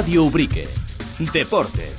Radio Ubrique. Deportes.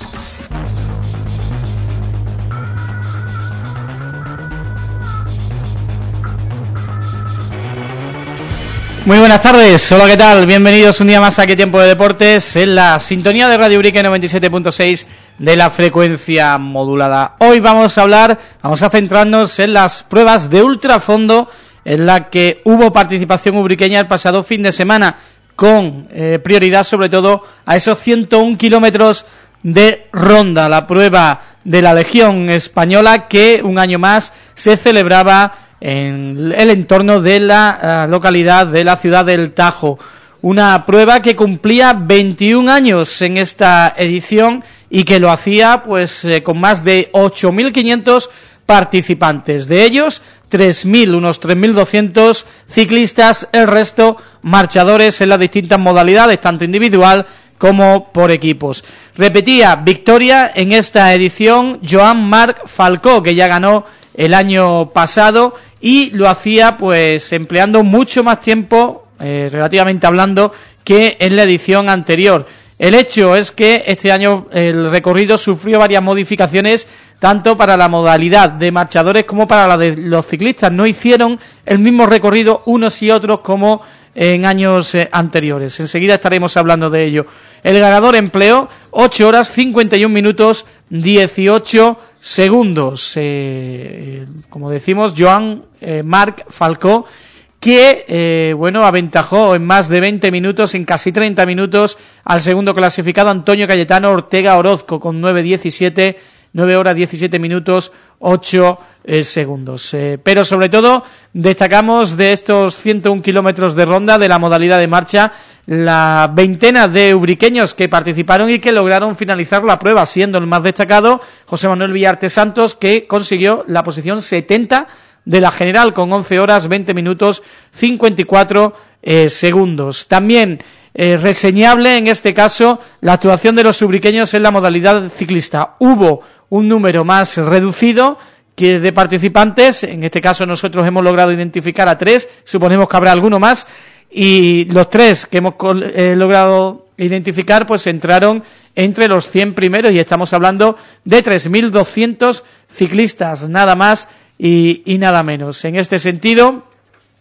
Muy buenas tardes, hola, ¿qué tal? Bienvenidos un día más a Qué Tiempo de Deportes en la sintonía de Radio Ubrique 97.6 de la frecuencia modulada. Hoy vamos a hablar, vamos a centrarnos en las pruebas de ultrafondo en la que hubo participación ubriqueña el pasado fin de semana con eh, prioridad sobre todo a esos 101 kilómetros de ronda, la prueba de la Legión Española que un año más se celebraba en el entorno de la uh, localidad de la ciudad del Tajo. Una prueba que cumplía 21 años en esta edición y que lo hacía pues eh, con más de 8.500 participantes. De ellos, 3.000, unos 3.200 ciclistas, el resto marchadores en las distintas modalidades, tanto individual como por equipos. Repetía, victoria en esta edición Joan Marc Falcó, que ya ganó el año pasado y lo hacía pues empleando mucho más tiempo, eh, relativamente hablando, que en la edición anterior. El hecho es que este año el recorrido sufrió varias modificaciones tanto para la modalidad de marchadores como para la de los ciclistas. No hicieron el mismo recorrido unos y otros como en años eh, anteriores. Enseguida estaremos hablando de ello. El ganador empleó 8 horas 51 minutos 18 segundos. Eh, como decimos, Joan eh, Marc Falcó que, eh, bueno, aventajó en más de 20 minutos, en casi 30 minutos, al segundo clasificado Antonio Cayetano Ortega Orozco, con 9.17, 9 horas 17 minutos, 8 eh, segundos. Eh, pero sobre todo, destacamos de estos 101 kilómetros de ronda de la modalidad de marcha, la veintena de ubriqueños que participaron y que lograron finalizar la prueba, siendo el más destacado José Manuel Villarte Santos, que consiguió la posición 70 de la general con 11 horas 20 minutos 54 eh, segundos. También eh, reseñable en este caso la actuación de los subriqueños en la modalidad ciclista. Hubo un número más reducido que de participantes, en este caso nosotros hemos logrado identificar a tres, suponemos que habrá alguno más, y los tres que hemos eh, logrado identificar pues entraron entre los 100 primeros. Y estamos hablando de 3.200 ciclistas, nada más y, y nada menos. En este sentido,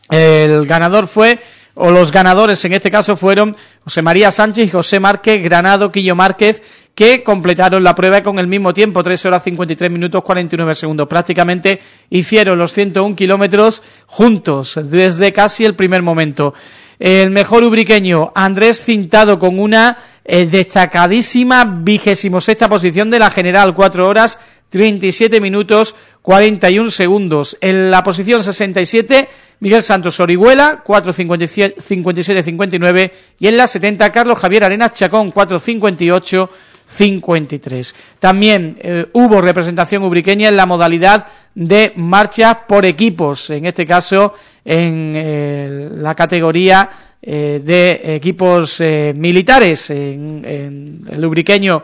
el ganador fue o los ganadores en este caso fueron José María Sánchez y José Márquez Granado Quillo Márquez, que completaron la prueba con el mismo tiempo, 3 horas 53 minutos 49 segundos. Prácticamente hicieron los 101 kilómetros juntos, desde casi el primer momento. El mejor ubriqueño, Andrés Cintado, con una eh, destacadísima vigésimo sexta posición de la general, 4 horas 37 minutos 41 segundos. En la posición 67, Miguel Santos Orihuela, 4.57-59. Y en la 70, Carlos Javier Arenas Chacón, 4.58 53. También eh, hubo representación ubriqueña en la modalidad de marchas por equipos, en este caso en eh, la categoría eh, de equipos militares, en, en el ubriqueño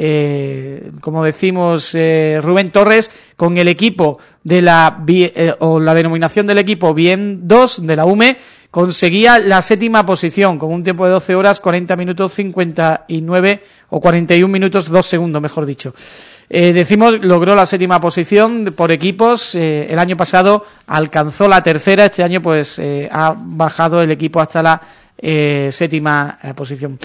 eh, como decimos eh, Rubén Torres, con el equipo de la eh, o la denominación del equipo Bien 2 de la UME, conseguía la séptima posición con un tiempo de 12 horas 40 minutos 59 o 41 minutos 2 segundos, mejor dicho. Eh, decimos, logró la séptima posición por equipos, eh, el año pasado alcanzó la tercera, este año pues eh, ha bajado el equipo hasta la eh, séptima eh, posición.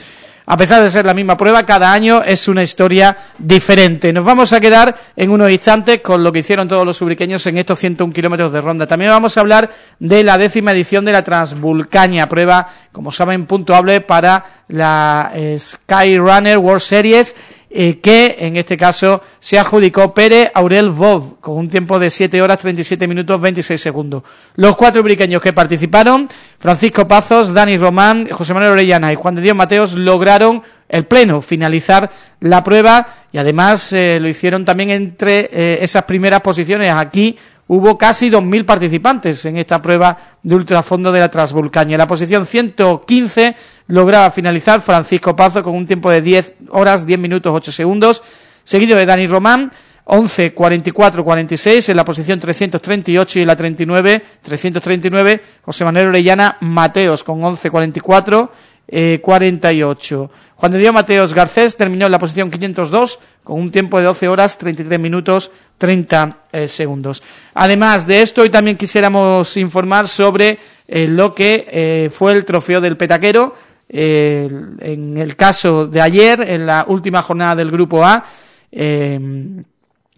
A pesar de ser la misma prueba, cada año es una historia diferente. Nos vamos a quedar en unos instantes con lo que hicieron todos los ubriqueños en estos 101 kilómetros de ronda. También vamos a hablar de la décima edición de la Transvulcania, prueba, como saben, puntuable para la eh, Skyrunner World Series que en este caso se adjudicó Pérez Aurel Vov con un tiempo de 7 horas 37 minutos 26 segundos. Los cuatro ubriqueños que participaron, Francisco Pazos, Dani Román, José Manuel Orellana y Juan de Dios Mateos lograron el pleno, finalizar la prueba y además eh, lo hicieron también entre eh, esas primeras posiciones. Aquí hubo casi 2.000 participantes en esta prueba de ultrafondo de la Transvulcania. La posición 115 lograba finalizar Francisco Pazo con un tiempo de 10 horas, 10 minutos, 8 segundos, seguido de Dani Román, 11, 44, 46, en la posición 338 y la 39, 339, José Manuel Orellana Mateos con 11, 44, 48. Juan de Dios Mateos Garcés terminó en la posición 502 con un tiempo de 12 horas, 33 minutos, 30 eh, segundos. Además de esto, hoy también quisiéramos informar sobre eh, lo que eh, fue el trofeo del petaquero, en el caso de ayer, en la última jornada del Grupo A, en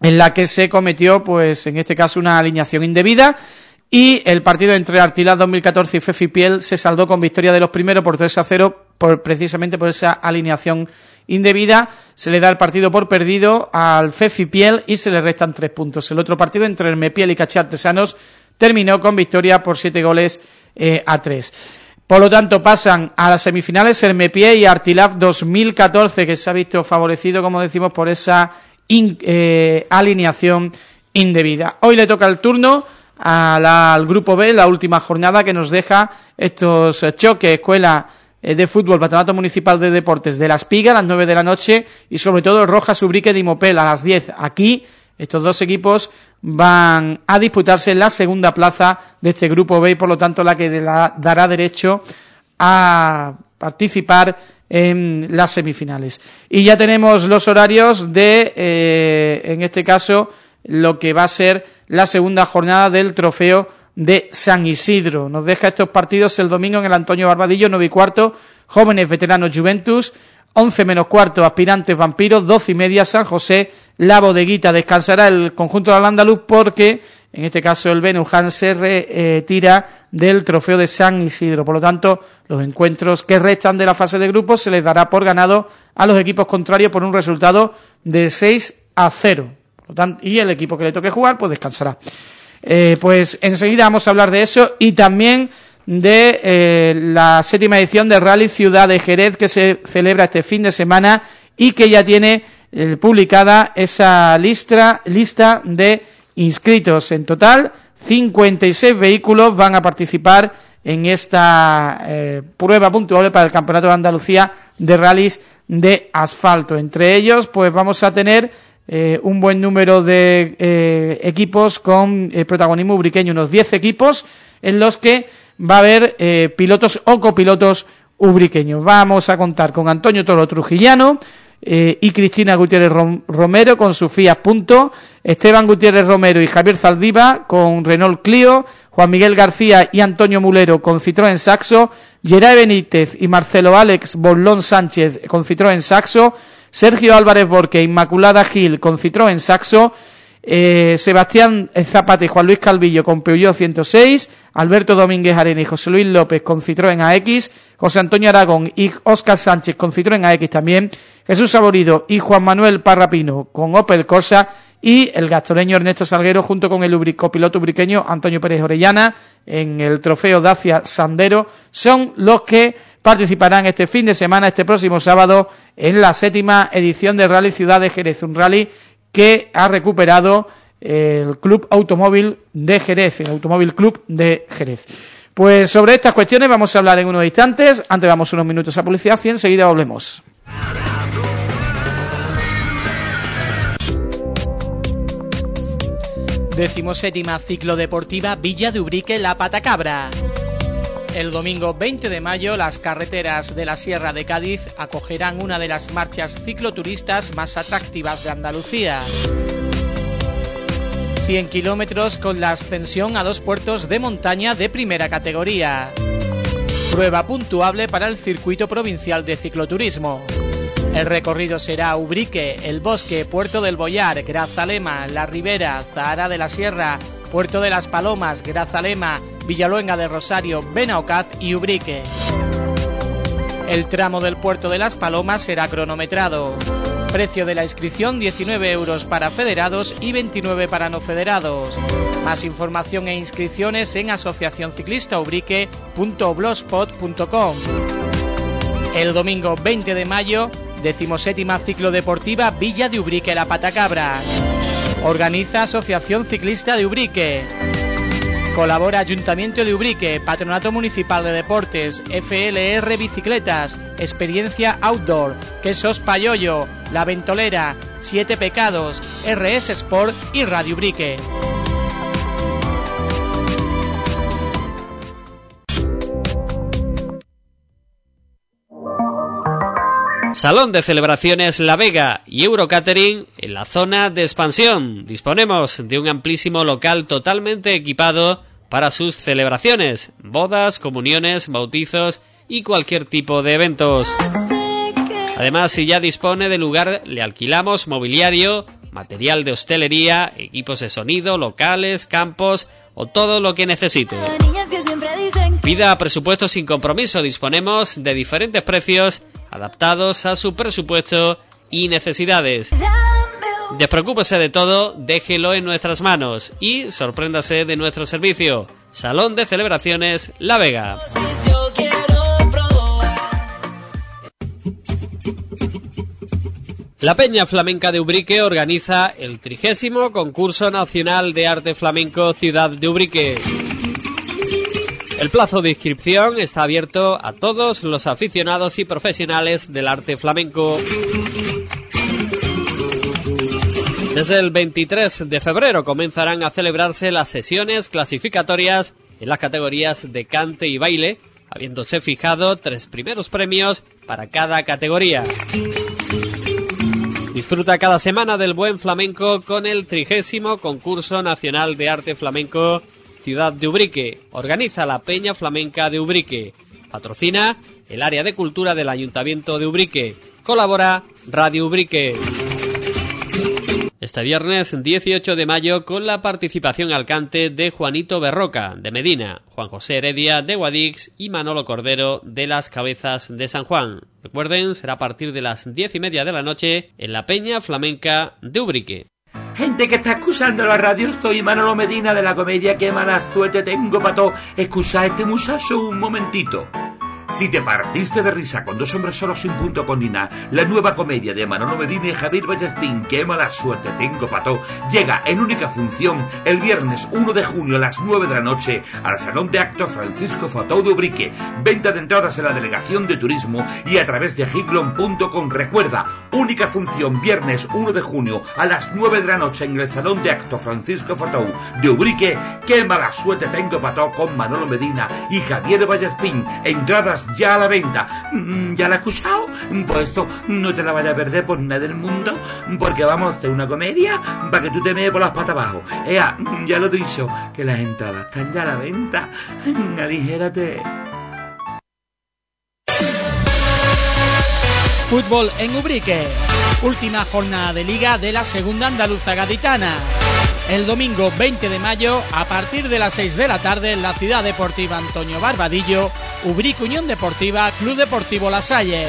la que se cometió, pues en este caso, una alineación indebida, y el partido entre Artilas 2014 y Fefi Piel se saldó con victoria de los primeros por 3 a 0 por, precisamente por esa alineación indebida. Se le da el partido por perdido al Fefi Piel y se le restan tres puntos. El otro partido entre Hermepiel y Caché Artesanos terminó con victoria por siete goles eh, a tres. Por lo tanto, pasan a las semifinales Hermepiel y Artilaf 2014, que se ha visto favorecido, como decimos, por esa eh, alineación indebida. Hoy le toca el turno al Grupo B, la última jornada que nos deja estos choques, escuela eh, de fútbol, Patronato Municipal de Deportes de Las Pigas a las 9 de la noche y sobre todo Rojas Ubrique de Imopel a las 10. Aquí estos dos equipos van a disputarse la segunda plaza de este Grupo B y por lo tanto la que dará derecho a participar en las semifinales. Y ya tenemos los horarios de, eh, en este caso, lo que va a ser la segunda jornada del trofeo de San Isidro. Nos deja estos partidos el domingo en el Antonio Barbadillo, 9 y cuarto, jóvenes veteranos Juventus, 11 menos cuarto, aspirantes vampiros, 12 y media San José, la bodeguita. Descansará el conjunto de Andaluz porque, en este caso, el Benujan se retira del trofeo de San Isidro. Por lo tanto, los encuentros que restan de la fase de grupos se les dará por ganado a los equipos contrarios por un resultado de 6 a 0 y el equipo que le toque jugar, pues descansará. Eh, pues enseguida vamos a hablar de eso y también de eh, la séptima edición de Rally Ciudad de Jerez que se celebra este fin de semana y que ya tiene eh, publicada esa lista, lista de inscritos. En total, 56 vehículos van a participar en esta prueba puntual para el Campeonato de Andalucía de rallies de asfalto. Entre ellos, pues vamos a tener eh, un buen número de eh, equipos con eh, protagonismo ubriqueño, unos 10 equipos en los que va a haber pilotos o copilotos ubriqueños. Vamos a contar con Antonio Toro Trujillano y Cristina Gutiérrez Romero con su Fiat Punto, Esteban Gutiérrez Romero y Javier Zaldiva con Renault Clio, Juan Miguel García y Antonio Mulero con Citroën Saxo, Geray Benítez y Marcelo Alex Bolón Sánchez con Citroën Saxo, Sergio Álvarez Borque, Inmaculada Gil con Citroën Saxo, eh, Sebastián Zapata y Juan Luis Calvillo con Peugeot 106, Alberto Domínguez Arena y José Luis López con Citroën AX, José Antonio Aragón y Óscar Sánchez con Citroën AX también, Jesús Saborido y Juan Manuel Parrapino con Opel Corsa y el gastoreño Ernesto Salguero junto con el copiloto ubriqueño Antonio Pérez Orellana en el trofeo Dacia Sandero. Son los que participarán este fin de semana, este próximo sábado, en la séptima edición del Rally Ciudad de Jerez, un rally que ha recuperado el Club Automóvil de Jerez, el Automóvil Club de Jerez. Pues sobre estas cuestiones vamos a hablar en unos instantes, antes vamos unos minutos a publicidad y enseguida volvemos. Decimoséptima ciclodeportiva Villa de Ubrique La Patacabra. El domingo 20 de mayo las carreteras de la Sierra de Cádiz acogerán una de las marchas cicloturistas más atractivas de Andalucía. 100 kilómetros con la ascensión a dos puertos de montaña de primera categoría. Prueba puntuable para el circuito provincial de cicloturismo. El recorrido será Ubrique, El Bosque, Puerto del Boyar, Grazalema, La Ribera, Zahara de la Sierra, Puerto de las Palomas, Grazalema, Villaluenga de Rosario, Benaocaz y Ubrique. El tramo del Puerto de las Palomas será cronometrado. Precio de la inscripción 19 euros para federados y 29 para no federados. Más información e inscripciones en asociacionciclistaubrique.blogspot.com. El domingo 20 de mayo, decimoséptima ciclodeportiva Villa de Ubrique La Patacabra. Organiza Asociación Ciclista de Ubrique. Colabora Ayuntamiento de Ubrique, Patronato Municipal de Deportes, FLR Bicicletas, Experiencia Outdoor, Quesos Payoyo, La Ventolera, Siete Pecados, RS Sport y Radio Ubrique. Salón de celebraciones La Vega y Eurocatering en la zona de expansión. Disponemos de un amplísimo local totalmente equipado para sus celebraciones, bodas, comuniones, bautizos y cualquier tipo de eventos. Además, si ya dispone de lugar, le alquilamos mobiliario, material de hostelería, equipos de sonido, locales, campos o todo lo que necesite. Pida presupuesto sin compromiso. Disponemos de diferentes precios adaptados a su presupuesto y necesidades. Despreocúpese de todo, déjelo en nuestras manos y sorpréndase de nuestro servicio. Salón de Celebraciones La Vega. La Peña Flamenca de Ubrique organiza el trigésimo concurso nacional de arte flamenco Ciudad de Ubrique. El plazo de inscripción está abierto a todos los aficionados y profesionales del arte flamenco. Desde el 23 de febrero comenzarán a celebrarse las sesiones clasificatorias en las categorías de cante y baile, habiéndose fijado tres primeros premios para cada categoría. Disfruta cada semana del buen flamenco con el trigésimo concurso nacional de arte flamenco ciudad de Ubrique. Organiza la Peña Flamenca de Ubrique. Patrocina el área de cultura del Ayuntamiento de Ubrique. Colabora Radio Ubrique. Este viernes 18 de mayo con la participación al cante de Juanito Berroca de Medina, Juan José Heredia de Guadix y Manolo Cordero de las Cabezas de San Juan. Recuerden, será a partir de las diez y media de la noche en la Peña Flamenca de Ubrique. Gente que está escuchando la radio, estoy Manolo Medina de la comedia Que malas suerte tengo pato. Escucha a este muchacho un momentito. Si te partiste de risa con dos hombres solos sin punto con Nina, la nueva comedia de Manolo Medina y Javier Ballestín, Qué mala suerte tengo pato, llega en única función el viernes 1 de junio a las 9 de la noche al Salón de Actos Francisco Fotou de Ubrique. Venta de entradas en la Delegación de Turismo y a través de giglon.com. Recuerda, única función viernes 1 de junio a las 9 de la noche en el Salón de Actos Francisco Fotou de Ubrique. Qué mala suerte tengo pato con Manolo Medina y Javier Ballestín. Entradas ya a la venta. Mm, ¿Ya la has escuchado? Pues esto no te la vayas a perder por nada del mundo, porque vamos hacer una comedia para que tú te mees por las patas abajo. Ea, ya lo he dicho, que las entradas están ya a la venta. Aligérate. Fútbol en Ubrique. Última jornada de liga de la segunda andaluza gaditana. El domingo 20 de mayo, a partir de las 6 de la tarde, en la ciudad deportiva Antonio Barbadillo, Ubrique Unión Deportiva, Club Deportivo La Salle.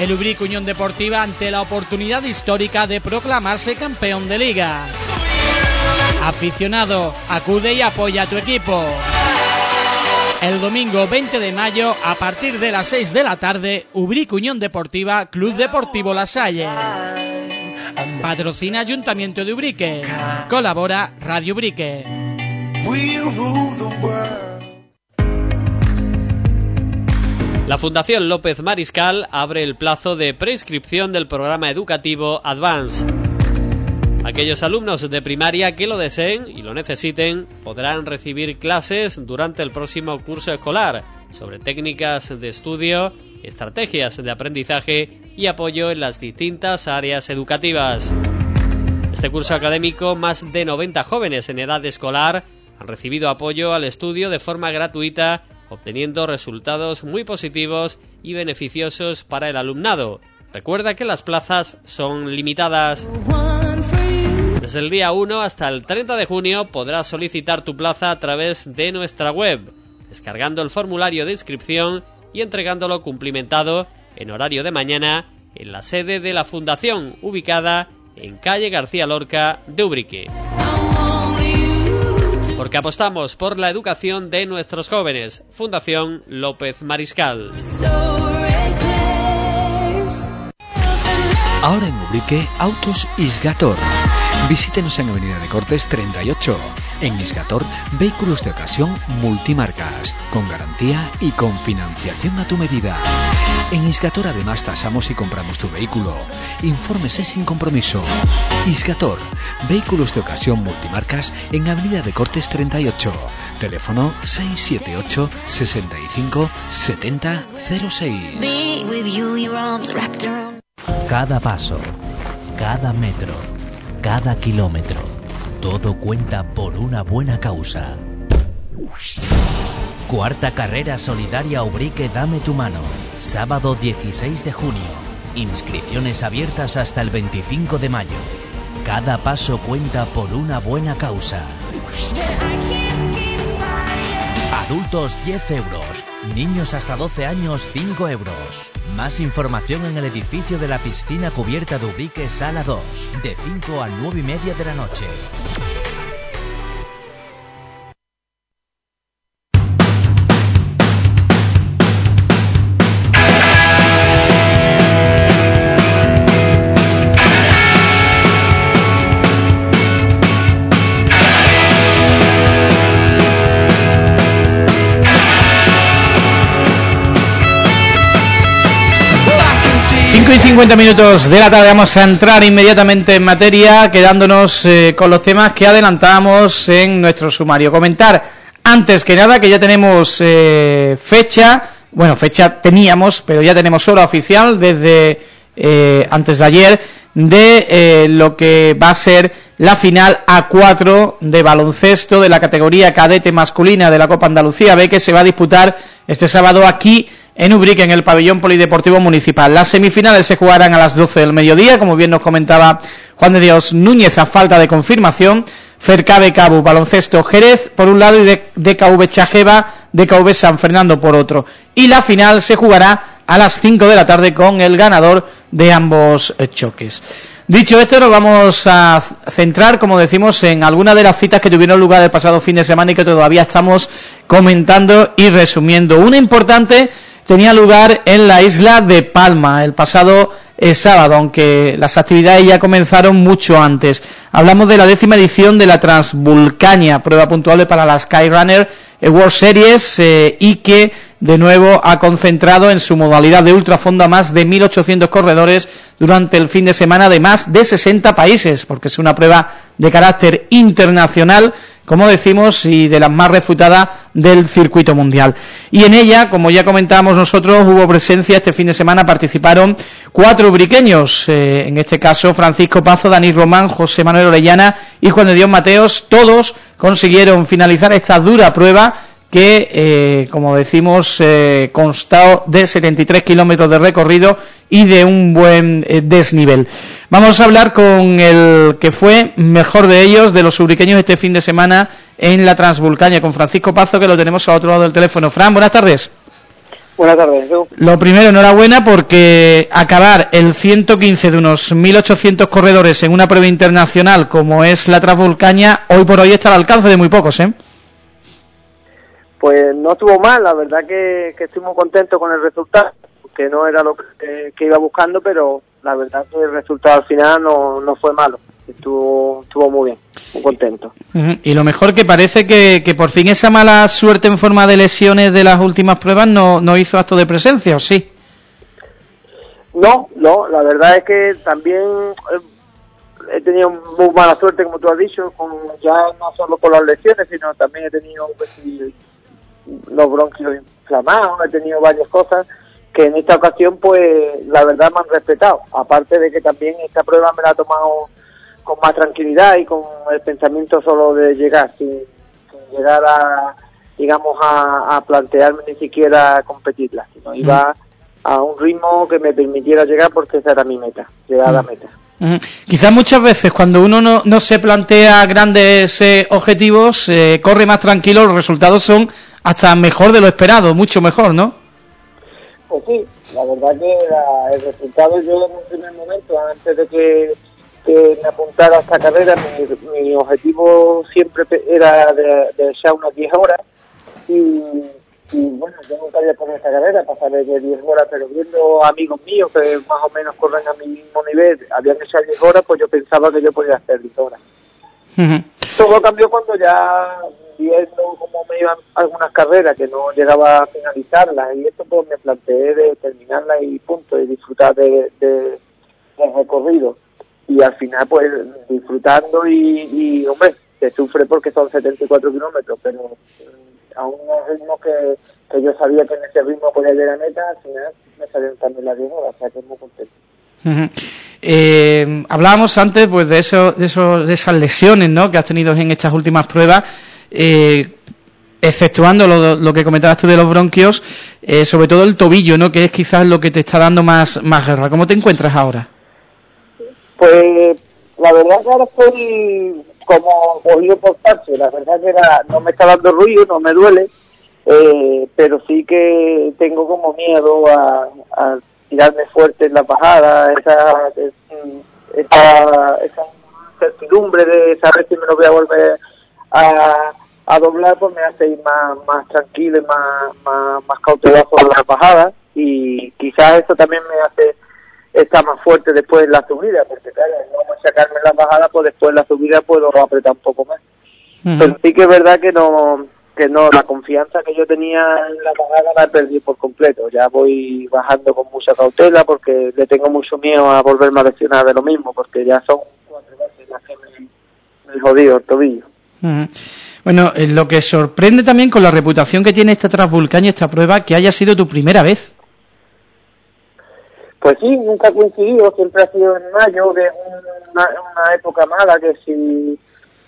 El Ubrique Unión Deportiva ante la oportunidad histórica de proclamarse campeón de liga. Aficionado, acude y apoya a tu equipo. El domingo 20 de mayo, a partir de las 6 de la tarde, Ubrique Unión Deportiva, Club Deportivo La Salle. Patrocina Ayuntamiento de Ubrique. Colabora Radio Ubrique. La Fundación López Mariscal abre el plazo de prescripción del programa educativo Advance. Aquellos alumnos de primaria que lo deseen y lo necesiten podrán recibir clases durante el próximo curso escolar sobre técnicas de estudio, estrategias de aprendizaje y apoyo en las distintas áreas educativas. Este curso académico, más de 90 jóvenes en edad escolar han recibido apoyo al estudio de forma gratuita, obteniendo resultados muy positivos y beneficiosos para el alumnado. Recuerda que las plazas son limitadas. Desde el día 1 hasta el 30 de junio podrás solicitar tu plaza a través de nuestra web, descargando el formulario de inscripción y entregándolo cumplimentado en horario de mañana en la sede de la Fundación, ubicada en calle García Lorca de Ubrique. Porque apostamos por la educación de nuestros jóvenes. Fundación López Mariscal. Ahora en Ubrique, Autos Isgator. Visítenos en Avenida de Cortes 38. En Isgator, vehículos de ocasión multimarcas, con garantía y con financiación a tu medida. En Isgator además tasamos y compramos tu vehículo. Infórmese sin compromiso. Isgator, vehículos de ocasión multimarcas en Avenida de Cortes 38. Teléfono 678 65 70 06. Cada paso, cada metro, cada kilómetro, todo cuenta por una buena causa. Cuarta carrera solidaria Ubrique Dame tu mano. Sábado 16 de junio. Inscripciones abiertas hasta el 25 de mayo. Cada paso cuenta por una buena causa. Adultos 10 euros. Niños hasta 12 años 5 euros. Más información en el edificio de la piscina cubierta de Ubrique Sala 2. De 5 a 9 y media de la noche. 50 minutos de la tarde vamos a entrar inmediatamente en materia, quedándonos eh, con los temas que adelantábamos en nuestro sumario. Comentar, antes que nada, que ya tenemos eh, fecha, bueno, fecha teníamos, pero ya tenemos hora oficial desde eh, antes de ayer, de lo que va a ser la final A4 de baloncesto de la categoría cadete masculina de la Copa Andalucía B, que se va a disputar este sábado aquí en Ubrique, en el pabellón polideportivo municipal. Las semifinales se jugarán a las 12 del mediodía, como bien nos comentaba Juan de Dios Núñez a falta de confirmación. Fercabe Cabu, Baloncesto Jerez por un lado y DKV Chajeva, DKV San Fernando por otro. Y la final se jugará a las 5 de la tarde con el ganador de ambos choques. Dicho esto, nos vamos a centrar, como decimos, en algunas de las citas que tuvieron lugar el pasado fin de semana y que todavía estamos comentando y resumiendo. Una importante tenía lugar en la isla de Palma el pasado eh, sábado, aunque las actividades ya comenzaron mucho antes. Hablamos de la décima edición de la Transvulcania, prueba puntual para la Skyrunner World Series eh, y que de nuevo ha concentrado en su modalidad de ultrafondo a más de 1.800 corredores durante el fin de semana de más de 60 países, porque es una prueba de carácter internacional como decimos, y de las más refutadas del circuito mundial. Y en ella, como ya comentábamos nosotros, hubo presencia este fin de semana, participaron cuatro ubriqueños, eh, en este caso Francisco Pazo, Dani Román, José Manuel Orellana y Juan de Dios Mateos, todos consiguieron finalizar esta dura prueba que, eh, como decimos, eh, constó de 73 kilómetros de recorrido y de un buen eh, desnivel. Vamos a hablar con el que fue mejor de ellos, de los ubriqueños este fin de semana en la Transvulcaña, con Francisco Pazo, que lo tenemos a otro lado del teléfono. Fran, buenas tardes. Buenas tardes. Lo primero, enhorabuena porque acabar el 115 de unos 1.800 corredores en una prueba internacional como es la Transvulcaña, hoy por hoy está al alcance de muy pocos, ¿eh? Pues no estuvo mal, la verdad que, que estoy muy contento con el resultado, que no era lo que, iba buscando, pero la verdad que el resultado al final no, no fue malo, estuvo, estuvo muy bien, muy contento. Y lo mejor que parece que, que por fin esa mala suerte en forma de lesiones de las últimas pruebas no, no hizo acto de presencia, ¿o sí? No, no, la verdad es que también eh, he tenido muy mala suerte, como tú has dicho, con, ya no solo con las lesiones, sino también he tenido pues, los bronquios inflamados, he tenido varias cosas que en esta ocasión pues la verdad me han respetado. Aparte de que también esta prueba me la he tomado con más tranquilidad y con el pensamiento solo de llegar, sin, llegar a, digamos, a, plantearme ni siquiera competirla, sino iba mm. a un ritmo que me permitiera llegar porque esa era mi meta, llegar a la meta. Quizás muchas veces cuando uno no, no se plantea grandes eh, objetivos, eh, corre más tranquilo, los resultados son hasta mejor de lo esperado, mucho mejor, ¿no? Pues sí, la verdad que el resultado yo en un primer momento, antes de que, me apuntara a esta carrera, mi, objetivo siempre era de, de echar unas 10 horas y, bueno, yo nunca había corrido esta carrera, pasar de 10 horas, pero viendo amigos míos que más o menos corren a mi mismo nivel, habían echado 10 horas, pues yo pensaba que yo podía hacer 10 horas. Todo cambió cuando ya viendo cómo me iban algunas carreras que no llegaba a finalizarlas y esto pues me planteé de terminarlas y punto, y disfrutar de, de, del recorrido. Y al final pues disfrutando y, hombre, se sufre porque son 74 kilómetros, pero a un ritmo que, que yo sabía que en ese ritmo podía llegar a meta, al final me salieron también las 10 horas, o sea que es muy contento. eh, hablábamos antes pues de eso, de eso, de esas lesiones ¿no? que has tenido en estas últimas pruebas eh, exceptuando lo, lo, que comentabas tú de los bronquios eh, sobre todo el tobillo ¿no? que es quizás lo que te está dando más, más guerra ¿cómo te encuentras ahora? Pues la verdad que ahora estoy como cogido por parche, la verdad que era, no me está dando ruido, no me duele, eh, pero sí que tengo como miedo a, tirarme fuerte en la bajada, esa, esa, esa certidumbre de saber si me lo voy a volver a, doblar, pues me hace ir más, tranquilo y más, más, cauteloso en las bajadas y quizás eso también me hace está más fuerte después en la subida, porque claro, no sacarme la bajada, pues después en la subida puedo apretar un poco más. Uh -huh. Pero sí que es verdad que no, que no, la confianza que yo tenía en la bajada la he perdido por completo. Ya voy bajando con mucha cautela porque le tengo mucho miedo a volverme a lesionar de lo mismo, porque ya son cuatro veces las que me, me jodido el tobillo. Uh -huh. Bueno, eh, lo que sorprende también con la reputación que tiene esta Transvulcania, esta prueba, que haya sido tu primera vez. Pues sí, nunca ha coincidido, siempre ha sido en mayo, que es una, época mala, que si,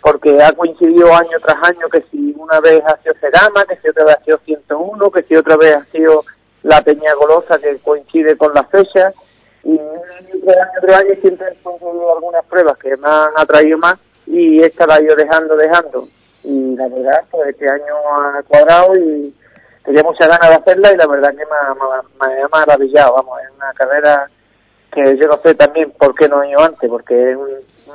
porque ha coincidido año tras año, que si una vez ha sido Cerama, que si otra vez ha sido 101, que si otra vez ha sido la Peña Golosa, que coincide con la fecha, y otro año, otro año siempre han coincidido algunas pruebas que me han atraído más, y esta la he ido dejando, dejando, y la verdad, pues este año ha cuadrado y tenía muchas ganas de hacerla y la verdad que me, me, me ha maravillado, vamos, es una carrera que yo no sé también por qué no he ido antes, porque es un,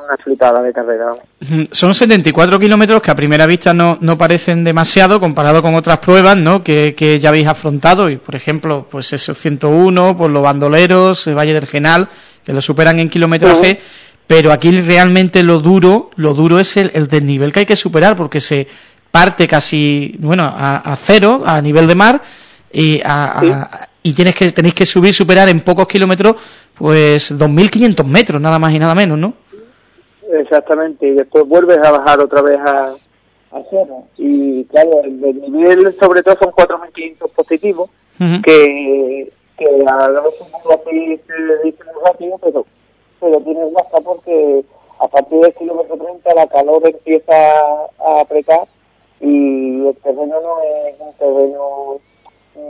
una flipada de carrera. Vamos. Son 74 kilómetros que a primera vista no, no parecen demasiado comparado con otras pruebas ¿no? que, que ya habéis afrontado, y por ejemplo, pues esos 101, pues los bandoleros, el Valle del Genal, que lo superan en kilometraje, uh -huh. pero aquí realmente lo duro, lo duro es el, el desnivel que hay que superar, porque se parte casi, bueno, a, a cero, a nivel de mar, y, a, sí. a, y tienes que tenéis que subir, superar en pocos kilómetros, pues 2.500 metros, nada más y nada menos, ¿no? Exactamente, y después vuelves a bajar otra vez a, a cero. Y claro, el, el nivel sobre todo son 4.500 positivos, uh -huh. que, que a lo mejor así se dice muy rápido, pero, pero tienes basta porque a partir del kilómetro 30 la calor empieza a apretar y el terreno no es un terreno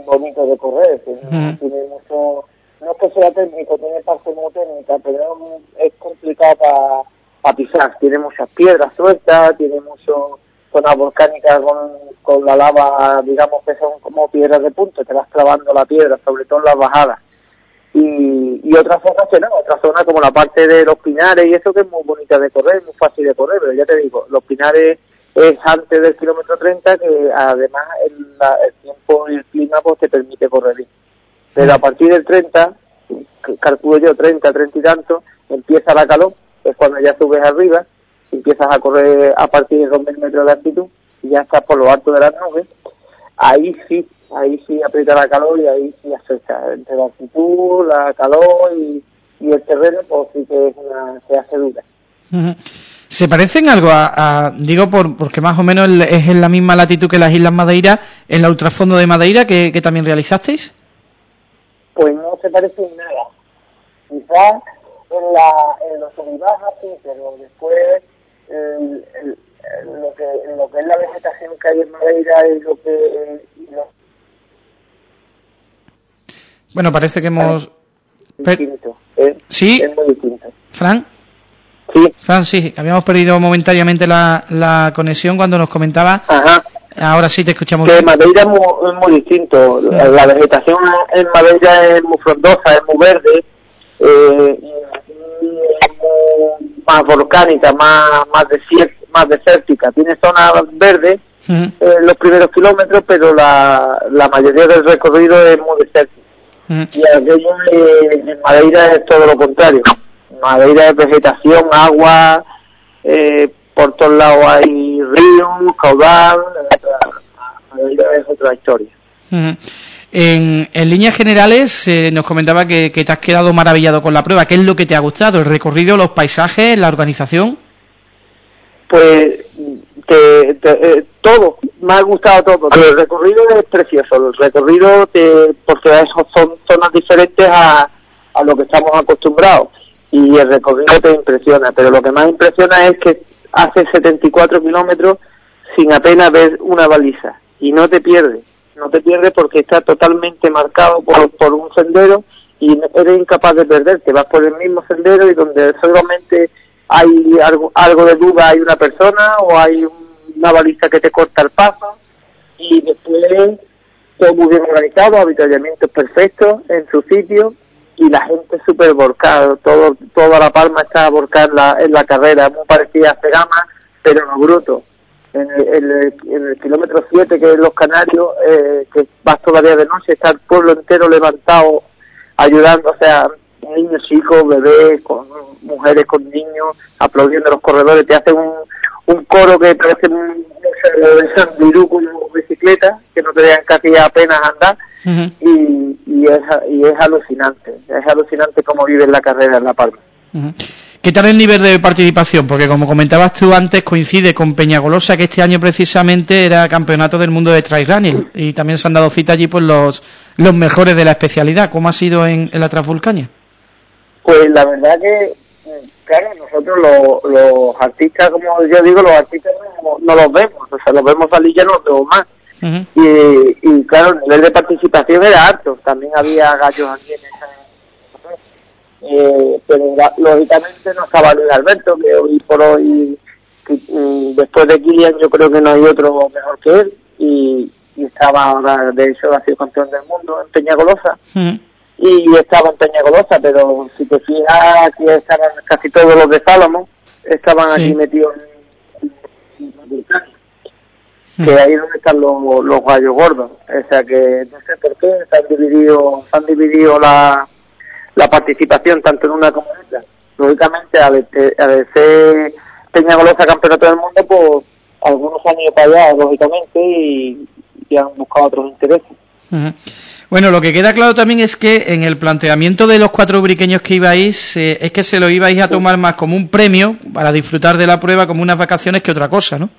bonito de correr, tiene, uh -huh. tiene mucho, no es que sea técnico, tiene parte muy técnica, pero es complicado para pa pisar, tiene muchas piedras sueltas, tiene mucho zona volcánica con, con la lava, digamos que son como piedras de punto, te vas clavando la piedra, sobre todo en las bajadas. Y, y otras zonas que no, otra zona como la parte de los pinares y eso que es muy bonita de correr, muy fácil de correr, pero ya te digo, los pinares es antes del kilómetro 30 que además el, la, el, tiempo y el clima pues te permite correr bien. Pero a partir del 30, calculo yo 30, 30 y tanto, empieza la calor, es cuando ya subes arriba, empiezas a correr a partir de 2.000 metros de altitud y ya estás por lo alto de las nubes, ahí sí, ahí sí aprieta la calor y ahí sí afecta entre la altitud, la calor y, el terreno, pues sí que es una, se hace dura. ¿Se parecen algo a, a, digo, por, porque más o menos es en la misma latitud que las Islas Madeira, en la ultrafondo de Madeira que, que también realizasteis? Pues no se parecen nada. Quizás en, la, en los subibajas sí, pero después el, el, el, lo, que, lo que es la vegetación que hay en Madeira y lo que... Y lo... Bueno, parece que hemos... Distinto, ¿eh? ¿Sí? Es muy distinto. ¿Fran? Sí. Fran, sí, habíamos perdido momentáneamente la, la conexión cuando nos comentaba. Ajá. Ahora sí te escuchamos. Que Madeira es muy, es muy distinto. La, la, vegetación en Madeira es muy frondosa, es muy verde, eh, más volcánica, más, más, desierta, más desértica. Tiene zonas verdes uh -huh. eh, los primeros kilómetros, pero la, la mayoría del recorrido es muy desértico. Uh -huh. Y aquello eh, en Madeira es todo lo contrario. Madeira es vegetación, agua, eh, por todos lados hay ríos, caudal, Madeira es otra historia. Uh -huh. en, en, líneas generales eh, nos comentaba que, que, te has quedado maravillado con la prueba. ¿Qué es lo que te ha gustado? ¿El recorrido, los paisajes, la organización? Pues eh, todo, me ha gustado todo. el recorrido es precioso, el recorrido te, porque son zonas diferentes a, a lo que estamos acostumbrados y el recorrido te impresiona, pero lo que más impresiona es que hace 74 kilómetros sin apenas ver una baliza y no te pierdes, no te pierdes porque está totalmente marcado por, por un sendero y eres incapaz de perderte, vas por el mismo sendero y donde solamente hay algo, algo de duda, hay una persona o hay una baliza que te corta el paso y después todo muy bien organizado, habituallamientos perfectos en su sitio y la gente súper volcada, todo, toda la palma está volcada en la, en la carrera, muy parecida a Segama, pero no bruto. En el, en el, kilómetro 7, que es Los Canarios, eh, que vas todavía de noche, está el pueblo entero levantado, ayudando, o sea, niños chicos, bebés, con mujeres con niños, aplaudiendo los corredores, te hacen un, un coro que parece un, un con bicicleta, que no te dejan casi apenas andar, y, y, es, y es alucinante, es alucinante cómo vive la carrera en La Palma. ¿Qué tal el nivel de participación? Porque como comentabas tú antes, coincide con Peñagolosa, que este año precisamente era campeonato del mundo de trail running, y también se han dado cita allí pues los, los mejores de la especialidad. ¿Cómo ha sido en, en la Transvulcania? Pues la verdad que, claro, nosotros los, artistas, como yo digo, los artistas no, los vemos, o sea, los vemos salir ya no los vemos más. Y, y claro, el nivel de participación era alto, también había gallos aquí en esa... Eh, pero lógicamente no estaba Luis Alberto, que hoy por hoy, después de Kilian, yo creo que no hay otro mejor que él, y, estaba ahora, de hecho, ha sido campeón del mundo en Peñagolosa, y estaba en Peñagolosa, pero si te fijas, aquí estaban casi todos los de Salomón, estaban aquí metidos en, en, que ahí es donde están los, los gallos gordos. O sea que no sé por qué se han dividido, han dividido la, la participación tanto en una como en otra. Lógicamente, al, al ser Peñagolosa campeonato del mundo, pues algunos han ido para allá, lógicamente, y, han buscado otros intereses. Bueno, lo que queda claro también es que en el planteamiento de los cuatro briqueños que ibais, eh, es que se lo ibais a tomar más como un premio para disfrutar de la prueba como unas vacaciones que otra cosa, ¿no?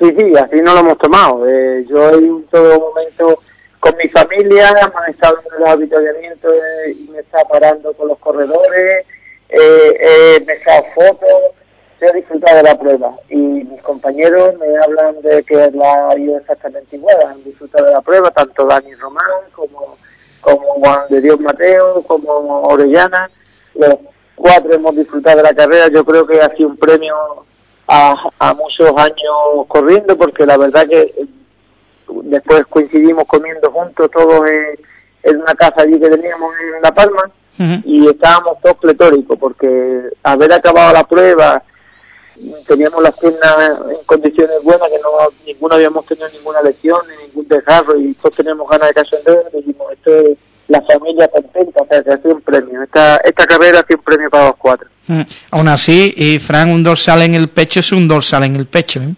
Sí, sí, así no lo hemos tomado. Eh, yo en todo momento con mi familia, me estado en los avituallamientos eh, y me está parando con los corredores, eh, me he echado fotos, he disfrutado de la prueba. Y mis compañeros me hablan de que la ha ido exactamente igual, han disfrutado de la prueba, tanto Dani Román como, como Juan de Dios Mateo, como Orellana. Los cuatro hemos disfrutado de la carrera, yo creo que ha sido un premio a, muchos años corriendo, porque la verdad que eh, después coincidimos comiendo juntos todos en, una casa allí que teníamos en La Palma y estábamos todos pletóricos, porque haber acabado la prueba teníamos las piernas en condiciones buenas, que no ninguno habíamos tenido ninguna lesión, ni ningún desgarro, y todos teníamos ganas de en dijimos, esto es la familia contenta, o sea, que ha sido un premio. Esta, esta carrera ha sido un premio para los cuatro. Mm. Aún así, y Fran, un dorsal en el pecho es un dorsal en el pecho, ¿eh?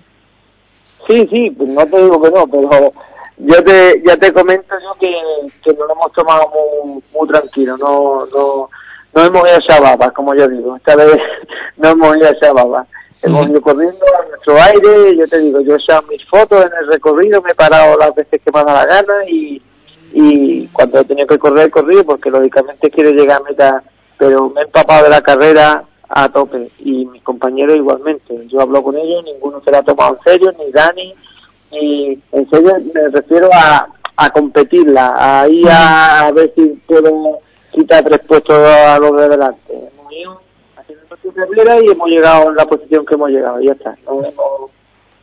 Sí, sí, pues no te digo que no, pero yo te, ya te comento yo que, que nos lo hemos tomado muy, muy tranquilo, no, no, no hemos ido a Shababa, como yo digo, esta vez no hemos ido a Shababa. Hemos ido corriendo a nuestro aire, yo te digo, yo he echado mis fotos en el recorrido, me he parado las veces que me dado la gana y, y cuando he tenido que correr, he corrido porque lógicamente quiero llegar a meta pero me he empapado de la carrera a tope y mis compañeros igualmente. Yo hablo con ellos, ninguno se la ha tomado en serio, ni Dani, y en serio me refiero a, a competirla, a ir a, ver si puedo quitar tres puestos a los de delante. Hemos ido carrera y hemos llegado en la posición que hemos llegado, y ya está. No hemos,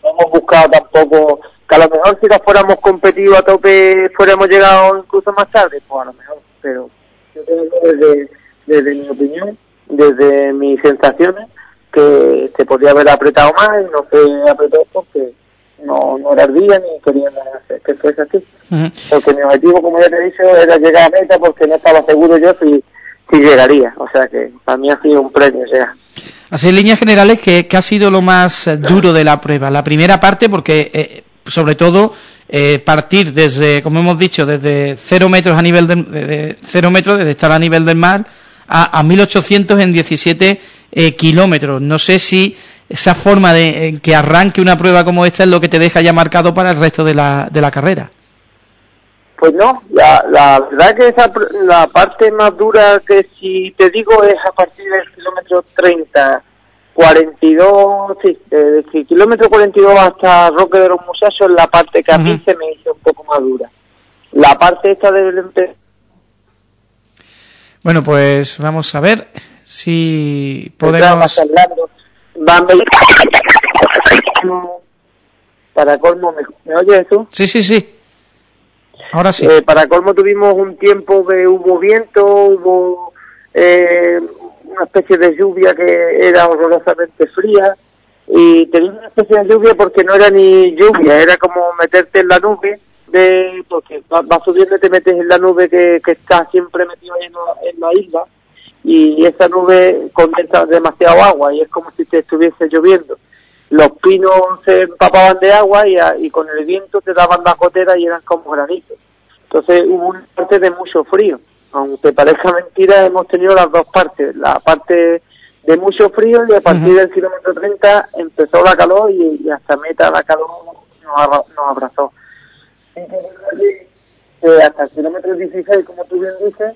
no hemos buscado tampoco, que a lo mejor si la fuéramos competido a tope fuéramos llegado incluso más tarde, pues a lo mejor, pero yo tengo desde desde mi opinión, desde mis sensaciones, que se podría haber apretado más y no se apretó porque no, no era el día ni querían hacer que fuese así. Porque mi objetivo, como ya te he dicho, era llegar a meta porque no estaba seguro yo si, si llegaría. O sea que para mí ha sido un premio sea. Así en líneas generales, ¿qué, ha sido lo más duro de la prueba? La primera parte, porque eh, sobre todo eh, partir desde, como hemos dicho, desde cero metros a nivel de, cero metros, desde estar a nivel del mar, a, a 1.800 en 17 eh, kilómetros. No sé si esa forma de que arranque una prueba como esta es lo que te deja ya marcado para el resto de la, de la carrera. Pues no, la, la verdad que esa, la parte más dura que si te digo es a partir del kilómetro 30, 42, sí, desde el kilómetro 42 hasta Roque de los Muchachos, la parte que a mí se me hizo un poco más dura. La parte esta del... Bueno, pues vamos a ver si podemos... Para colmo, ¿me, ¿me oyes tú? Sí, sí, sí. Ahora sí. Eh, para colmo tuvimos un tiempo que hubo viento, hubo eh, una especie de lluvia que era horrorosamente fría y tenía una especie de lluvia porque no era ni lluvia, era como meterte en la nube de porque vas va subiendo y te metes en la nube que, que está siempre metido en, en la isla y esa nube condensa demasiado agua y es como si te estuviese lloviendo. Los pinos se empapaban de agua y, y con el viento te daban la gotera y eran como granitos. Entonces hubo una parte de mucho frío. Aunque parezca mentira, hemos tenido las dos partes. La parte de mucho frío y a partir del kilómetro 30 empezó la calor y, hasta meta la calor nos, nos abrazó. hasta el kilómetro 16, como tú bien dices,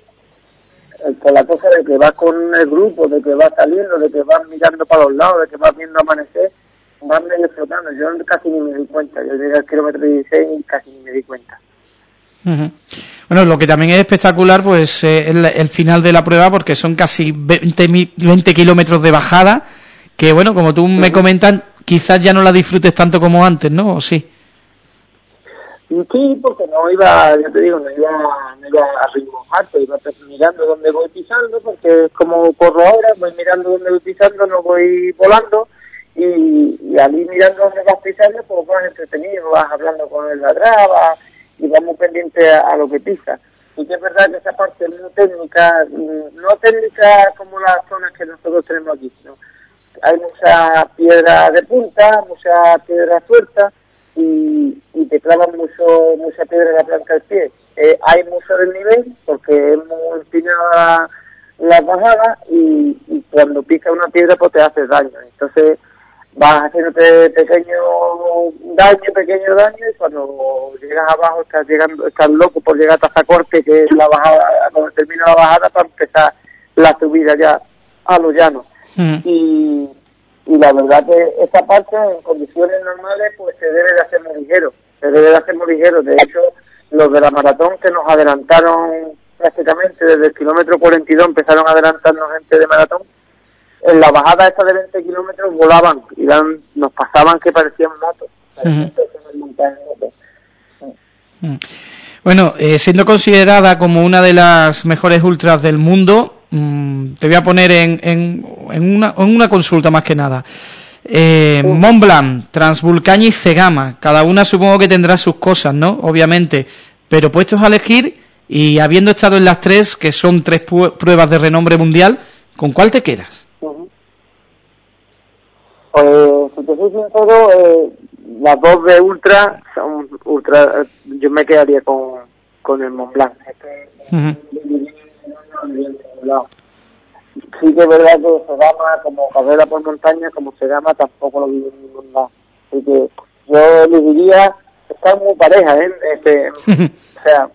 con la cosa de que vas con el grupo, de que vas saliendo, de que vas mirando para los lados, de que vas viendo amanecer, vas medio flotando. Yo casi ni me di cuenta. Yo llegué al kilómetro 16 y casi ni me di cuenta. Bueno, lo que también es espectacular pues eh, el, el, final de la prueba porque son casi 20, 20 kilómetros de bajada que, bueno, como tú me comentas, quizás ya no la disfrutes tanto como antes, ¿no? ¿O sí? Sí, porque no iba, ya te digo, no iba, no iba a ritmo alto, iba mirando dónde voy pisando, porque como corro ahora, voy mirando dónde voy pisando, no voy volando, y, y mirando dónde vas pisando, pues vas entretenido, vas hablando con el vas, y vas muy pendiente a, lo que pisa. Y que es verdad que esa parte no técnica, no técnica como las zonas que nosotros tenemos aquí, ¿no? Hay mucha piedra de punta, mucha piedra suelta, y, te clavan mucho, mucha piedra en la planta del pie. Eh, hay mucho desnivel porque es muy empinada la bajada y, y, cuando pica una piedra pues te hace daño. Entonces vas haciéndote pequeño daño, pequeño daño y cuando llegas abajo estás llegando, estás loco por llegar hasta corte que es la bajada, cuando termina la bajada para empezar la subida ya a lo llano. Mm. Y y la verdad que esa parte en condiciones normales pues se debe de hacer muy ligero, se debe de hacer muy ligero, de hecho los de la maratón que nos adelantaron prácticamente desde el kilómetro 42 empezaron a adelantarnos gente de maratón, en la bajada esa de 20 kilómetros volaban y dan, nos pasaban que parecían motos, uh -huh. Bueno, eh, siendo considerada como una de las mejores ultras del mundo, mmm, te voy a poner en, en, en, una, en una consulta más que nada. Eh, Mont Blanc, Transvulcaña y Cegama, cada una supongo que tendrá sus cosas, ¿no? Obviamente, pero puestos a elegir y habiendo estado en las tres, que son tres pruebas de renombre mundial, ¿con cuál te quedas? Pues, si te soy sincero, eh, las dos de ultra, son ultra, yo me quedaría con, con el Mont Blanc. Este, uh -huh. Sí que es verdad que se llama como carrera por montaña, como se llama, tampoco lo vive en ningún lado. Así que yo le diría, están muy parejas, ¿eh? Este, o sea,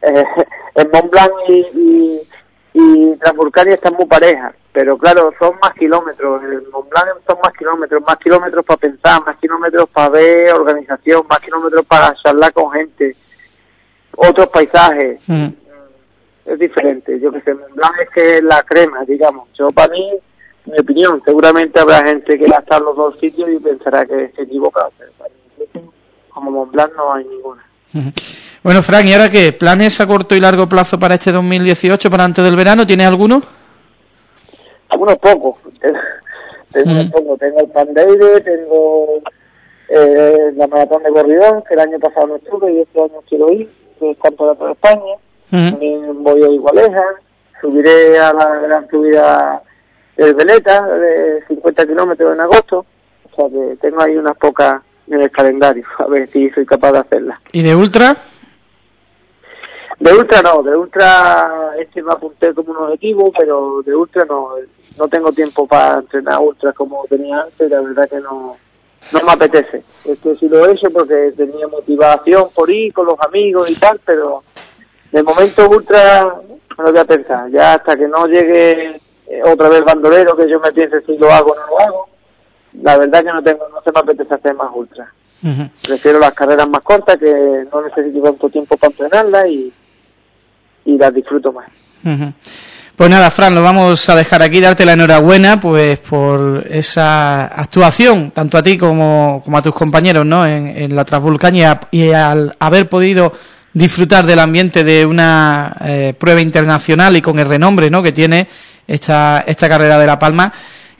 eh, en Mont Blanc y, y, y Transvulcania están muy parejas, pero claro, son más kilómetros, en Mont Blanc son más kilómetros, más kilómetros para pensar, más kilómetros para ver organización, más kilómetros para charlar con gente, otros paisajes. Mm es diferente. Yo que sé, Mont Blanc es que es la crema, digamos. Yo, para mí, mi opinión, seguramente habrá gente que va a estar en los dos sitios y pensará que se equivoca, pero para mí, como Mont Blanc no hay ninguna. Bueno, Frank, ¿y ahora qué? ¿Planes a corto y largo plazo para este 2018, para antes del verano? ¿Tienes alguno? Algunos pocos. tengo, uh -huh. tengo el Pandeire, tengo eh, la maratón de Gorrión, que el año pasado no estuve y este año quiero ir, que es Campeonato de España. También voy a Igualeja, subiré a la gran subida del Veleta de 50 kilómetros en agosto. O sea que tengo ahí unas pocas en el calendario, a ver si soy capaz de hacerlas. ¿Y de ultra? De ultra no, de ultra este me apunté como un objetivo, pero de ultra no. no tengo tiempo para entrenar ultras como tenía antes, la verdad que no, no me apetece. Esto sí lo he hecho porque tenía motivación por ir con los amigos y tal, pero de momento ultra no voy a pensar. Ya hasta que no llegue eh, otra vez bandolero, que yo me piense si lo hago o no lo hago, la verdad que no tengo, no se me apetece hacer más ultras. Prefiero las carreras más cortas que no necesito tanto tiempo para entrenarlas y, y las disfruto más. Pues nada, Fran, lo vamos a dejar aquí, darte la enhorabuena pues por esa actuación, tanto a ti como, como a tus compañeros ¿no? en, en la Transvulcaña y al haber podido disfrutar del ambiente de una eh, prueba internacional y con el renombre ¿no? que tiene esta, esta carrera de La Palma.